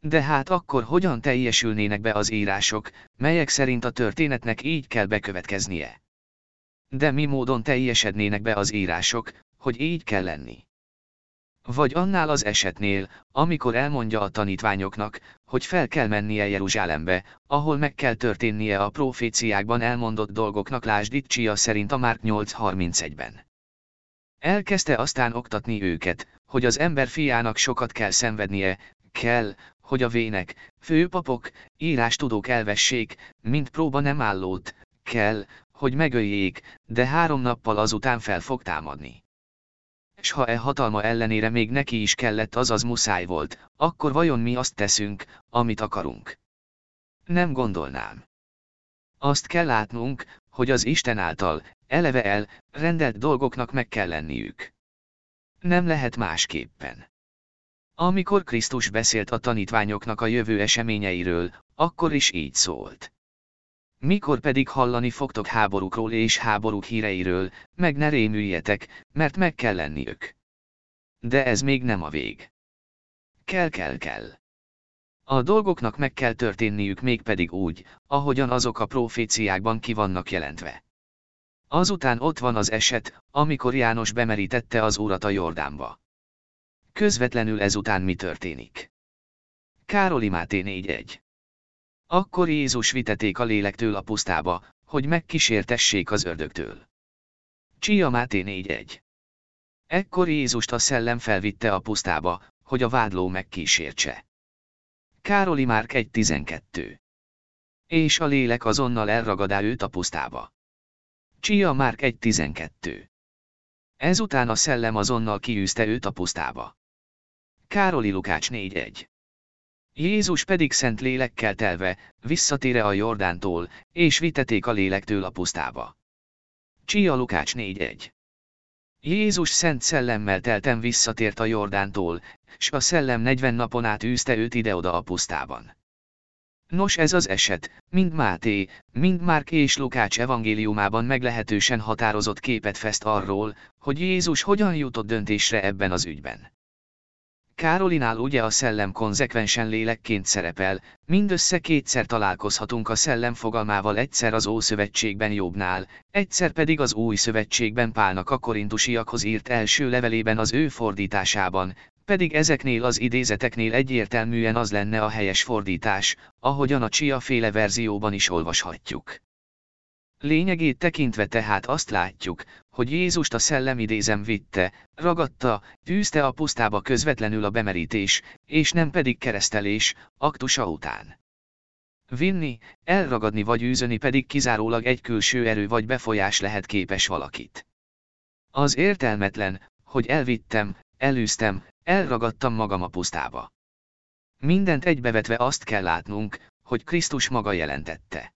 De hát akkor hogyan teljesülnének be az írások, melyek szerint a történetnek így kell bekövetkeznie? De mi módon teljesednének be az írások, hogy így kell lenni? Vagy annál az esetnél, amikor elmondja a tanítványoknak, hogy fel kell mennie Jeruzsálembe, ahol meg kell történnie a proféciákban elmondott dolgoknak lásd itt Csia szerint a Márk 8.31-ben. Elkezdte aztán oktatni őket, hogy az ember fiának sokat kell szenvednie, kell, hogy a vének, főpapok, írástudók elvessék, mint próba nem állót, kell, hogy megöljék, de három nappal azután fel fog támadni s ha e hatalma ellenére még neki is kellett azaz muszáj volt, akkor vajon mi azt teszünk, amit akarunk? Nem gondolnám. Azt kell látnunk, hogy az Isten által, eleve el, rendelt dolgoknak meg kell lenniük. Nem lehet másképpen. Amikor Krisztus beszélt a tanítványoknak a jövő eseményeiről, akkor is így szólt. Mikor pedig hallani fogtok háborúkról és háborúk híreiről, meg ne rémüljetek, mert meg kell lenniük. De ez még nem a vég. Kell kell kell. A dolgoknak meg kell történniük mégpedig úgy, ahogyan azok a proféciákban ki vannak jelentve. Azután ott van az eset, amikor János bemerítette az urat a Jordánba. Közvetlenül ezután mi történik? Károli Máté 4.1 akkor Jézus viteték a lélektől a pusztába, hogy megkísértessék az ördögtől. Csia Máté 4.1 Ekkor Jézust a szellem felvitte a pusztába, hogy a vádló megkísértse. Károli Márk 1.12 És a lélek azonnal elragadá őt a pusztába. Csia Márk 1.12 Ezután a szellem azonnal kiűzte őt a pusztába. Károli Lukács 4.1 Jézus pedig szent lélekkel telve, visszatére a Jordántól, és viteték a lélektől a pusztába. Csia Lukács 4.1 Jézus szent szellemmel teltem visszatért a Jordántól, s a szellem 40 napon át űzte őt ide-oda a pusztában. Nos ez az eset, mind Máté, mind Márk és Lukács evangéliumában meglehetősen határozott képet fest arról, hogy Jézus hogyan jutott döntésre ebben az ügyben. Károlinál ugye a szellem konzekvensen lélekként szerepel, mindössze kétszer találkozhatunk a szellem fogalmával egyszer az Ószövetségben Jobbnál, egyszer pedig az Új Szövetségben Pálnak a korintusiakhoz írt első levelében az ő fordításában, pedig ezeknél az idézeteknél egyértelműen az lenne a helyes fordítás, ahogyan a Csia féle verzióban is olvashatjuk. Lényegét tekintve tehát azt látjuk, hogy Jézust a szellem idézem vitte, ragadta, tűzte a pusztába közvetlenül a bemerítés, és nem pedig keresztelés, aktusa után. Vinni, elragadni vagy űzöni pedig kizárólag egy külső erő vagy befolyás lehet képes valakit. Az értelmetlen, hogy elvittem, elűztem, elragadtam magam a pusztába. Mindent egybevetve azt kell látnunk, hogy Krisztus maga jelentette.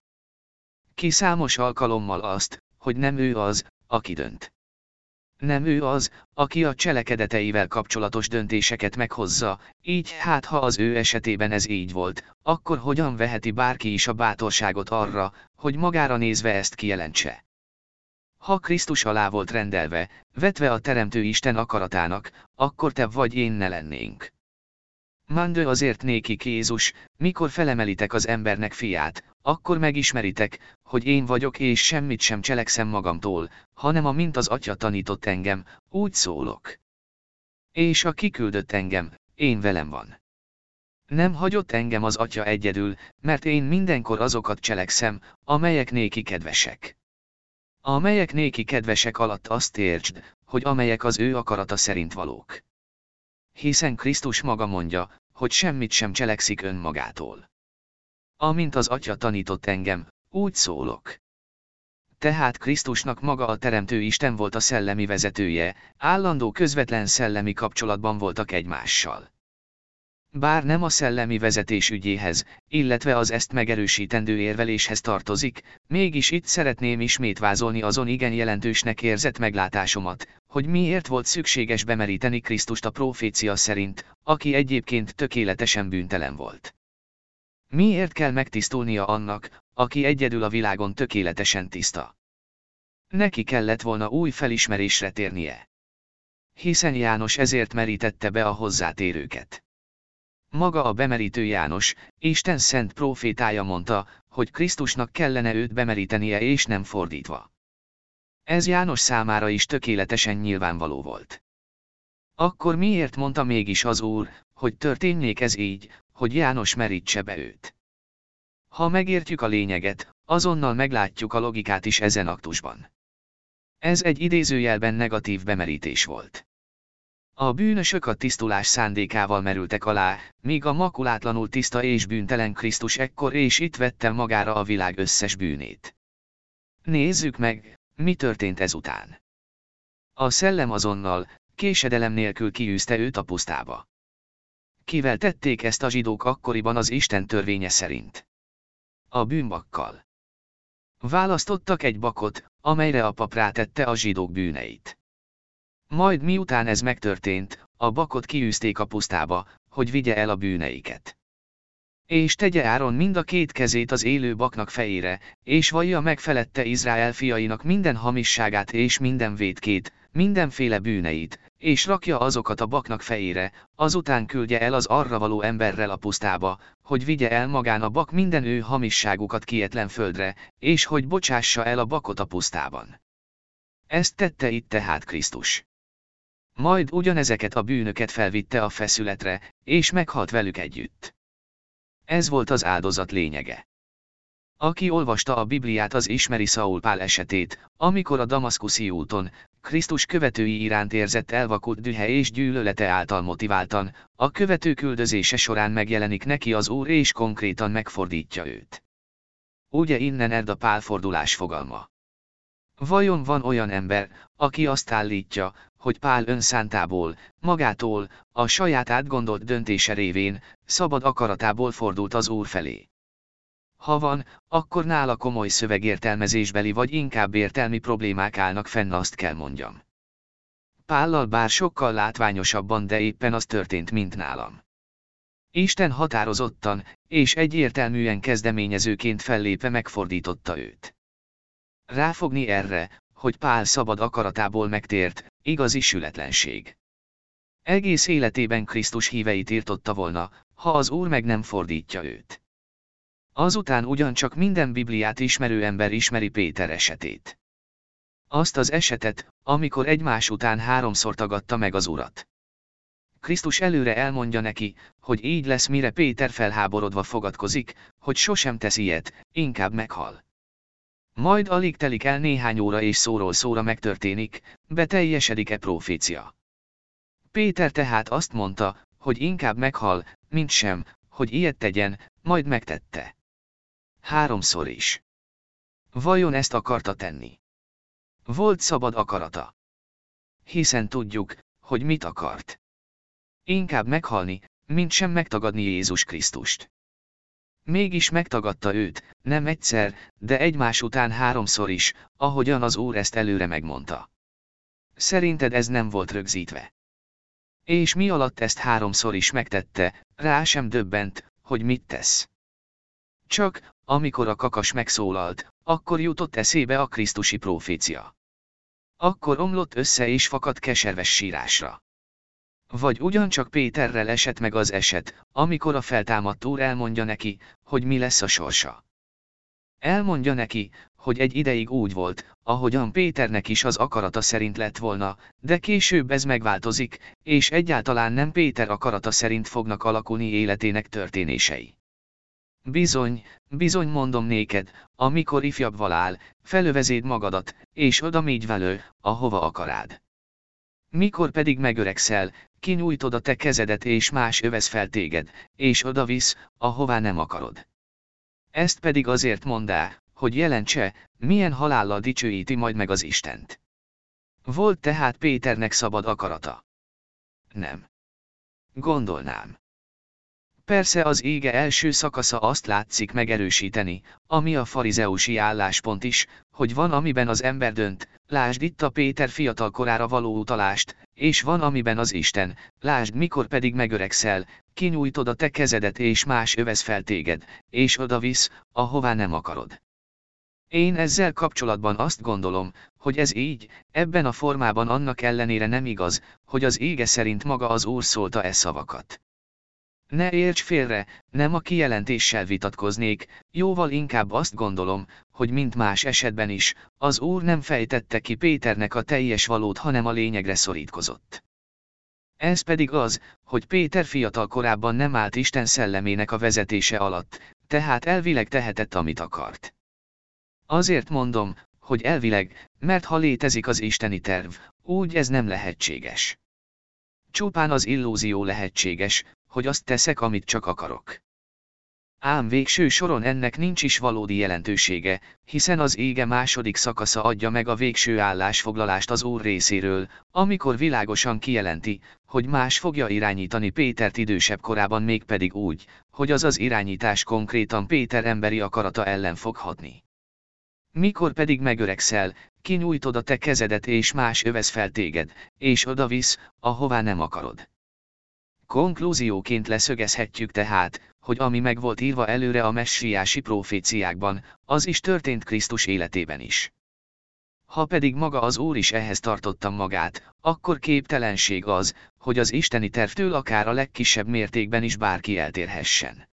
Ki számos alkalommal azt, hogy nem ő az, aki dönt. Nem ő az, aki a cselekedeteivel kapcsolatos döntéseket meghozza, így hát ha az ő esetében ez így volt, akkor hogyan veheti bárki is a bátorságot arra, hogy magára nézve ezt kijelentse. Ha Krisztus alá volt rendelve, vetve a Teremtő Isten akaratának, akkor te vagy én ne lennénk. Mandő azért nékik Jézus, mikor felemelitek az embernek fiát, akkor megismeritek, hogy én vagyok és semmit sem cselekszem magamtól, hanem amint az atya tanított engem, úgy szólok. És a kiküldött engem, én velem van. Nem hagyott engem az atya egyedül, mert én mindenkor azokat cselekszem, amelyek néki kedvesek. Amelyek néki kedvesek alatt azt értsd, hogy amelyek az ő akarata szerint valók. Hiszen Krisztus maga mondja, hogy semmit sem cselekszik önmagától. Amint az Atya tanított engem, úgy szólok. Tehát Krisztusnak maga a Teremtő Isten volt a szellemi vezetője, állandó közvetlen szellemi kapcsolatban voltak egymással. Bár nem a szellemi vezetés ügyéhez, illetve az ezt megerősítendő érveléshez tartozik, mégis itt szeretném ismét vázolni azon igen jelentősnek érzett meglátásomat, hogy miért volt szükséges bemeríteni Krisztust a profécia szerint, aki egyébként tökéletesen bűntelen volt. Miért kell megtisztulnia annak, aki egyedül a világon tökéletesen tiszta? Neki kellett volna új felismerésre térnie. Hiszen János ezért merítette be a hozzátérőket. Maga a bemerítő János, Isten szent profétája mondta, hogy Krisztusnak kellene őt bemerítenie és nem fordítva. Ez János számára is tökéletesen nyilvánvaló volt. Akkor miért mondta mégis az Úr, hogy történjék ez így, hogy János merítse be őt? Ha megértjük a lényeget, azonnal meglátjuk a logikát is ezen aktusban. Ez egy idézőjelben negatív bemerítés volt. A bűnösök a tisztulás szándékával merültek alá, míg a makulátlanul tiszta és bűntelen Krisztus ekkor és itt vette magára a világ összes bűnét. Nézzük meg, mi történt ezután. A szellem azonnal, késedelem nélkül kiűzte őt a pusztába. Kivel tették ezt a zsidók akkoriban az Isten törvénye szerint? A bűnbakkal. Választottak egy bakot, amelyre a pap rátette a zsidók bűneit. Majd miután ez megtörtént, a bakot kiűzték a pusztába, hogy vigye el a bűneiket. És tegye Áron mind a két kezét az élő baknak fejére, és vallja meg felette Izrael fiainak minden hamisságát és minden vétkét, mindenféle bűneit, és rakja azokat a baknak fejére, azután küldje el az arra való emberrel a pusztába, hogy vigye el magán a bak minden ő hamisságukat kietlen földre, és hogy bocsássa el a bakot a pusztában. Ezt tette itt tehát Krisztus. Majd ugyanezeket a bűnöket felvitte a feszületre, és meghalt velük együtt. Ez volt az áldozat lényege. Aki olvasta a Bibliát az ismeri Saul Pál esetét, amikor a Damaszkuszi úton, Krisztus követői iránt érzett elvakult dühe és gyűlölete által motiváltan, a követő küldözése során megjelenik neki az Úr és konkrétan megfordítja őt. Ugye innen ered a pálfordulás fogalma. Vajon van olyan ember, aki azt állítja, hogy Pál önszántából, magától, a saját átgondolt döntése révén, szabad akaratából fordult az Úr felé? Ha van, akkor nála komoly szövegértelmezésbeli vagy inkább értelmi problémák állnak fenn azt kell mondjam. Pállal bár sokkal látványosabban de éppen az történt mint nálam. Isten határozottan, és egyértelműen kezdeményezőként fellépve megfordította őt. Ráfogni erre, hogy Pál szabad akaratából megtért, igazi sületlenség. Egész életében Krisztus híveit írtotta volna, ha az Úr meg nem fordítja őt. Azután ugyancsak minden Bibliát ismerő ember ismeri Péter esetét. Azt az esetet, amikor egymás után háromszor tagadta meg az urat. Krisztus előre elmondja neki, hogy így lesz mire Péter felháborodva fogadkozik, hogy sosem tesz ilyet, inkább meghal. Majd alig telik el néhány óra és szóról szóra megtörténik, beteljesedik-e profécia. Péter tehát azt mondta, hogy inkább meghal, mint sem, hogy ilyet tegyen, majd megtette. Háromszor is. Vajon ezt akarta tenni? Volt szabad akarata. Hiszen tudjuk, hogy mit akart. Inkább meghalni, mint sem megtagadni Jézus Krisztust. Mégis megtagadta őt, nem egyszer, de egymás után háromszor is, ahogyan az úr ezt előre megmondta. Szerinted ez nem volt rögzítve? És mi alatt ezt háromszor is megtette, rá sem döbbent, hogy mit tesz. Csak, amikor a kakas megszólalt, akkor jutott eszébe a Krisztusi profécia. Akkor omlott össze és fakadt keserves sírásra. Vagy ugyancsak Péterrel esett meg az eset, amikor a feltámadt úr elmondja neki, hogy mi lesz a sorsa. Elmondja neki, hogy egy ideig úgy volt, ahogyan Péternek is az akarata szerint lett volna, de később ez megváltozik, és egyáltalán nem Péter akarata szerint fognak alakulni életének történései. Bizony, bizony mondom néked, amikor ifjabb valál, felövezéd magadat, és oda mégy velő, ahova akarád. Mikor pedig megöregszel, kinyújtod a te kezedet és más övez fel téged, és oda visz, ahová nem akarod. Ezt pedig azért mondá, hogy jelentse, milyen halállal dicsőíti majd meg az Istent. Volt tehát Péternek szabad akarata. Nem. Gondolnám. Persze az ége első szakasza azt látszik megerősíteni, ami a farizeusi álláspont is, hogy van amiben az ember dönt, lásd itt a Péter fiatal korára való utalást, és van amiben az Isten, lásd mikor pedig megöregszel, kinyújtod a te kezedet és más övez fel téged, és oda visz, ahová nem akarod. Én ezzel kapcsolatban azt gondolom, hogy ez így, ebben a formában annak ellenére nem igaz, hogy az ége szerint maga az Úr szólta e szavakat. Ne érts félre, nem a kijelentéssel vitatkoznék, jóval inkább azt gondolom, hogy mint más esetben is, az Úr nem fejtette ki Péternek a teljes valót, hanem a lényegre szorítkozott. Ez pedig az, hogy Péter fiatal korábban nem állt Isten szellemének a vezetése alatt, tehát elvileg tehetett, amit akart. Azért mondom, hogy elvileg, mert ha létezik az isteni terv, úgy ez nem lehetséges. Csupán az illúzió lehetséges, hogy azt teszek, amit csak akarok. Ám végső soron ennek nincs is valódi jelentősége, hiszen az ége második szakasza adja meg a végső állásfoglalást az Úr részéről, amikor világosan kijelenti, hogy más fogja irányítani Pétert idősebb korában mégpedig úgy, hogy az az irányítás konkrétan Péter emberi akarata ellen fog hatni. Mikor pedig megöregszel, kinyújtod a te kezedet és más övez fel téged, és oda visz, ahová nem akarod. Konklúzióként leszögezhetjük tehát, hogy ami meg volt írva előre a messiási proféciákban, az is történt Krisztus életében is. Ha pedig maga az Úr is ehhez tartottam magát, akkor képtelenség az, hogy az isteni tervtől akár a legkisebb mértékben is bárki eltérhessen.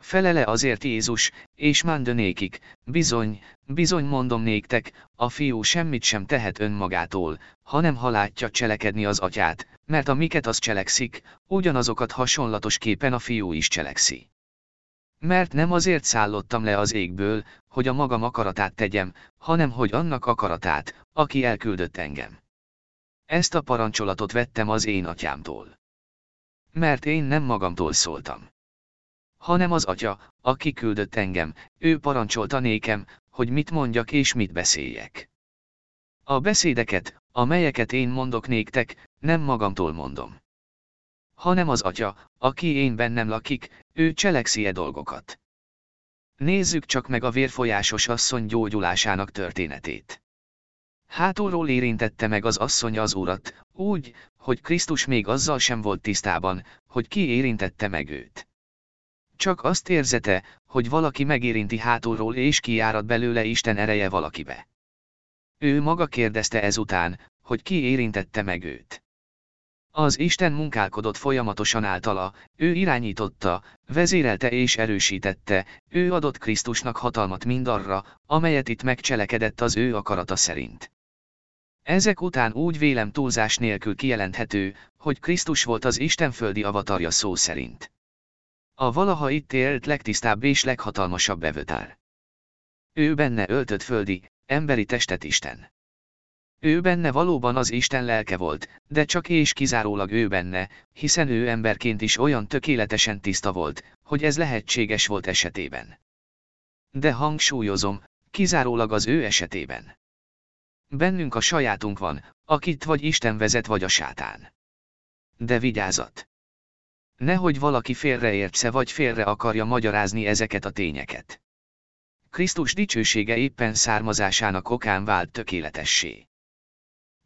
Felele azért Jézus, és mándanékik, bizony, bizony mondom néktek, a fiú semmit sem tehet önmagától, hanem ha cselekedni az atyát, mert a miket az cselekszik, ugyanazokat hasonlatos képen a fiú is cselekszi. Mert nem azért szállottam le az égből, hogy a magam akaratát tegyem, hanem hogy annak akaratát, aki elküldött engem. Ezt a parancsolatot vettem az én atyámtól. Mert én nem magamtól szóltam hanem az atya, aki küldött engem, ő parancsolta nékem, hogy mit mondjak és mit beszéljek. A beszédeket, amelyeket én mondok néktek, nem magamtól mondom. Hanem az atya, aki én bennem lakik, ő cselekszi e dolgokat. Nézzük csak meg a vérfolyásos asszony gyógyulásának történetét. Hátulról érintette meg az asszony az urat, úgy, hogy Krisztus még azzal sem volt tisztában, hogy ki érintette meg őt. Csak azt érzete, hogy valaki megérinti hátulról és kiárad belőle Isten ereje valakibe. Ő maga kérdezte ezután, hogy ki érintette meg őt. Az Isten munkálkodott folyamatosan általa, ő irányította, vezérelte és erősítette, ő adott Krisztusnak hatalmat mindarra, amelyet itt megcselekedett az ő akarata szerint. Ezek után úgy vélem túlzás nélkül kijelenthető, hogy Krisztus volt az Isten földi avatarja szó szerint. A valaha itt élt legtisztább és leghatalmasabb bevőtár. Ő benne öltött földi, emberi testet Isten. Ő benne valóban az Isten lelke volt, de csak és kizárólag ő benne, hiszen ő emberként is olyan tökéletesen tiszta volt, hogy ez lehetséges volt esetében. De hangsúlyozom, kizárólag az ő esetében. Bennünk a sajátunk van, akit vagy Isten vezet vagy a sátán. De vigyázat! Nehogy valaki félreértse vagy félre akarja magyarázni ezeket a tényeket. Krisztus dicsősége éppen származásának okán vált tökéletessé.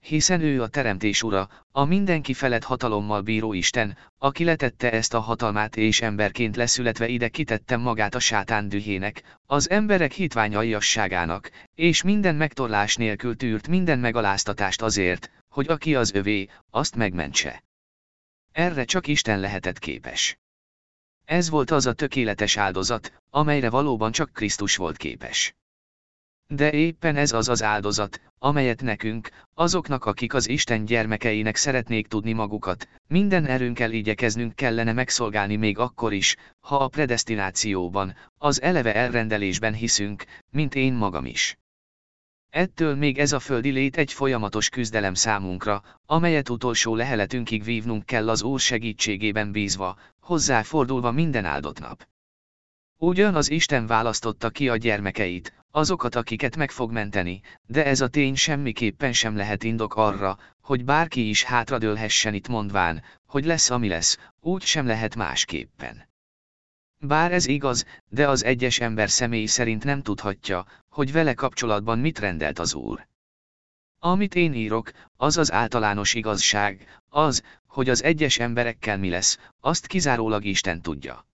Hiszen ő a teremtés ura, a mindenki felett hatalommal bíró Isten, aki letette ezt a hatalmát és emberként leszületve ide kitette magát a sátán dühének, az emberek hitványaiasságának, és minden megtorlás nélkül tűrt minden megaláztatást azért, hogy aki az övé, azt megmentse. Erre csak Isten lehetett képes. Ez volt az a tökéletes áldozat, amelyre valóban csak Krisztus volt képes. De éppen ez az az áldozat, amelyet nekünk, azoknak akik az Isten gyermekeinek szeretnék tudni magukat, minden erőnkkel igyekeznünk kellene megszolgálni még akkor is, ha a predestinációban, az eleve elrendelésben hiszünk, mint én magam is. Ettől még ez a földi lét egy folyamatos küzdelem számunkra, amelyet utolsó leheletünkig vívnunk kell az Úr segítségében bízva, hozzáfordulva minden áldott nap. Ugyan az Isten választotta ki a gyermekeit, azokat akiket meg fog menteni, de ez a tény semmiképpen sem lehet indok arra, hogy bárki is hátradőlhessen itt mondván, hogy lesz ami lesz, úgy sem lehet másképpen. Bár ez igaz, de az egyes ember személy szerint nem tudhatja, hogy vele kapcsolatban mit rendelt az Úr. Amit én írok, az az általános igazság, az, hogy az egyes emberekkel mi lesz, azt kizárólag Isten tudja.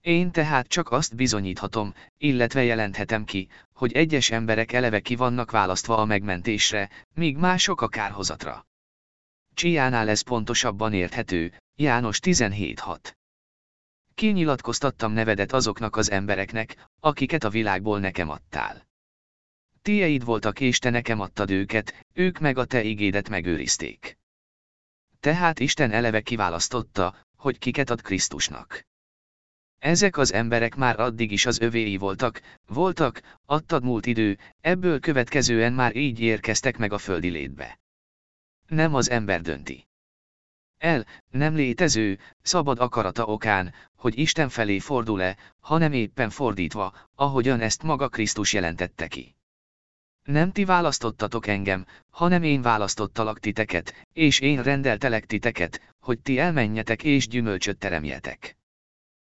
Én tehát csak azt bizonyíthatom, illetve jelenthetem ki, hogy egyes emberek eleve ki vannak választva a megmentésre, míg mások a kárhozatra. Csiánál ez pontosabban érthető, János 17.6. Kinyilatkoztattam nevedet azoknak az embereknek, akiket a világból nekem adtál. Tieid voltak és te nekem adtad őket, ők meg a te igédet megőrizték. Tehát Isten eleve kiválasztotta, hogy kiket ad Krisztusnak. Ezek az emberek már addig is az övéi voltak, voltak, adtad múlt idő, ebből következően már így érkeztek meg a földi létbe. Nem az ember dönti. El, nem létező, szabad akarata okán, hogy Isten felé fordul-e, hanem éppen fordítva, ahogyan ezt maga Krisztus jelentette ki. Nem ti választottatok engem, hanem én választottalak titeket, és én rendeltelek titeket, hogy ti elmenjetek és gyümölcsöt teremjetek.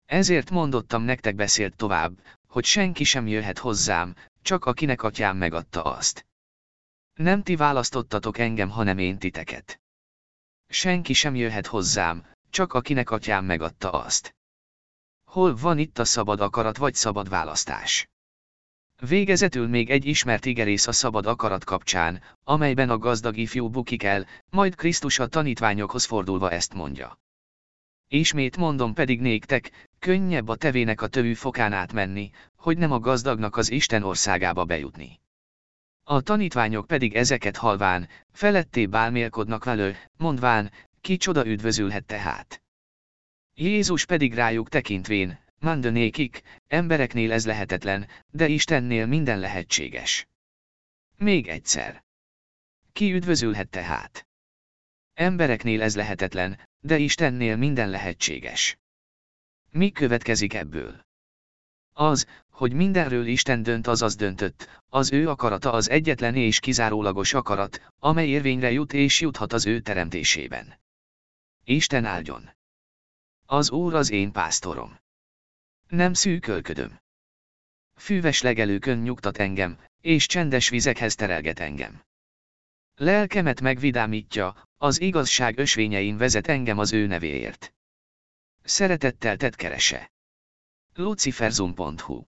Ezért mondottam nektek beszélt tovább, hogy senki sem jöhet hozzám, csak akinek atyám megadta azt. Nem ti választottatok engem, hanem én titeket. Senki sem jöhet hozzám, csak akinek atyám megadta azt. Hol van itt a szabad akarat vagy szabad választás? Végezetül még egy ismert igerész a szabad akarat kapcsán, amelyben a gazdag ifjú bukik el, majd Krisztus a tanítványokhoz fordulva ezt mondja. Ismét mondom pedig néktek, könnyebb a tevének a tövű fokán átmenni, hogy nem a gazdagnak az Isten országába bejutni. A tanítványok pedig ezeket halván, feletté bálmélkodnak velő, mondván, ki csoda üdvözülhet tehát. Jézus pedig rájuk tekintvén, mondanékik, embereknél ez lehetetlen, de Istennél minden lehetséges. Még egyszer. Ki üdvözülhet tehát? Embereknél ez lehetetlen, de Istennél minden lehetséges. Mi következik ebből? Az, hogy mindenről Isten dönt azaz döntött, az ő akarata az egyetlen és kizárólagos akarat, amely érvényre jut és juthat az ő teremtésében. Isten áldjon! Az Úr az én pásztorom. Nem szűkölködöm. Fűves legelőkön nyugtat engem, és csendes vizekhez terelget engem. Lelkemet megvidámítja, az igazság ösvényein vezet engem az ő nevéért. Szeretettel tett kerese. luciferzum.hu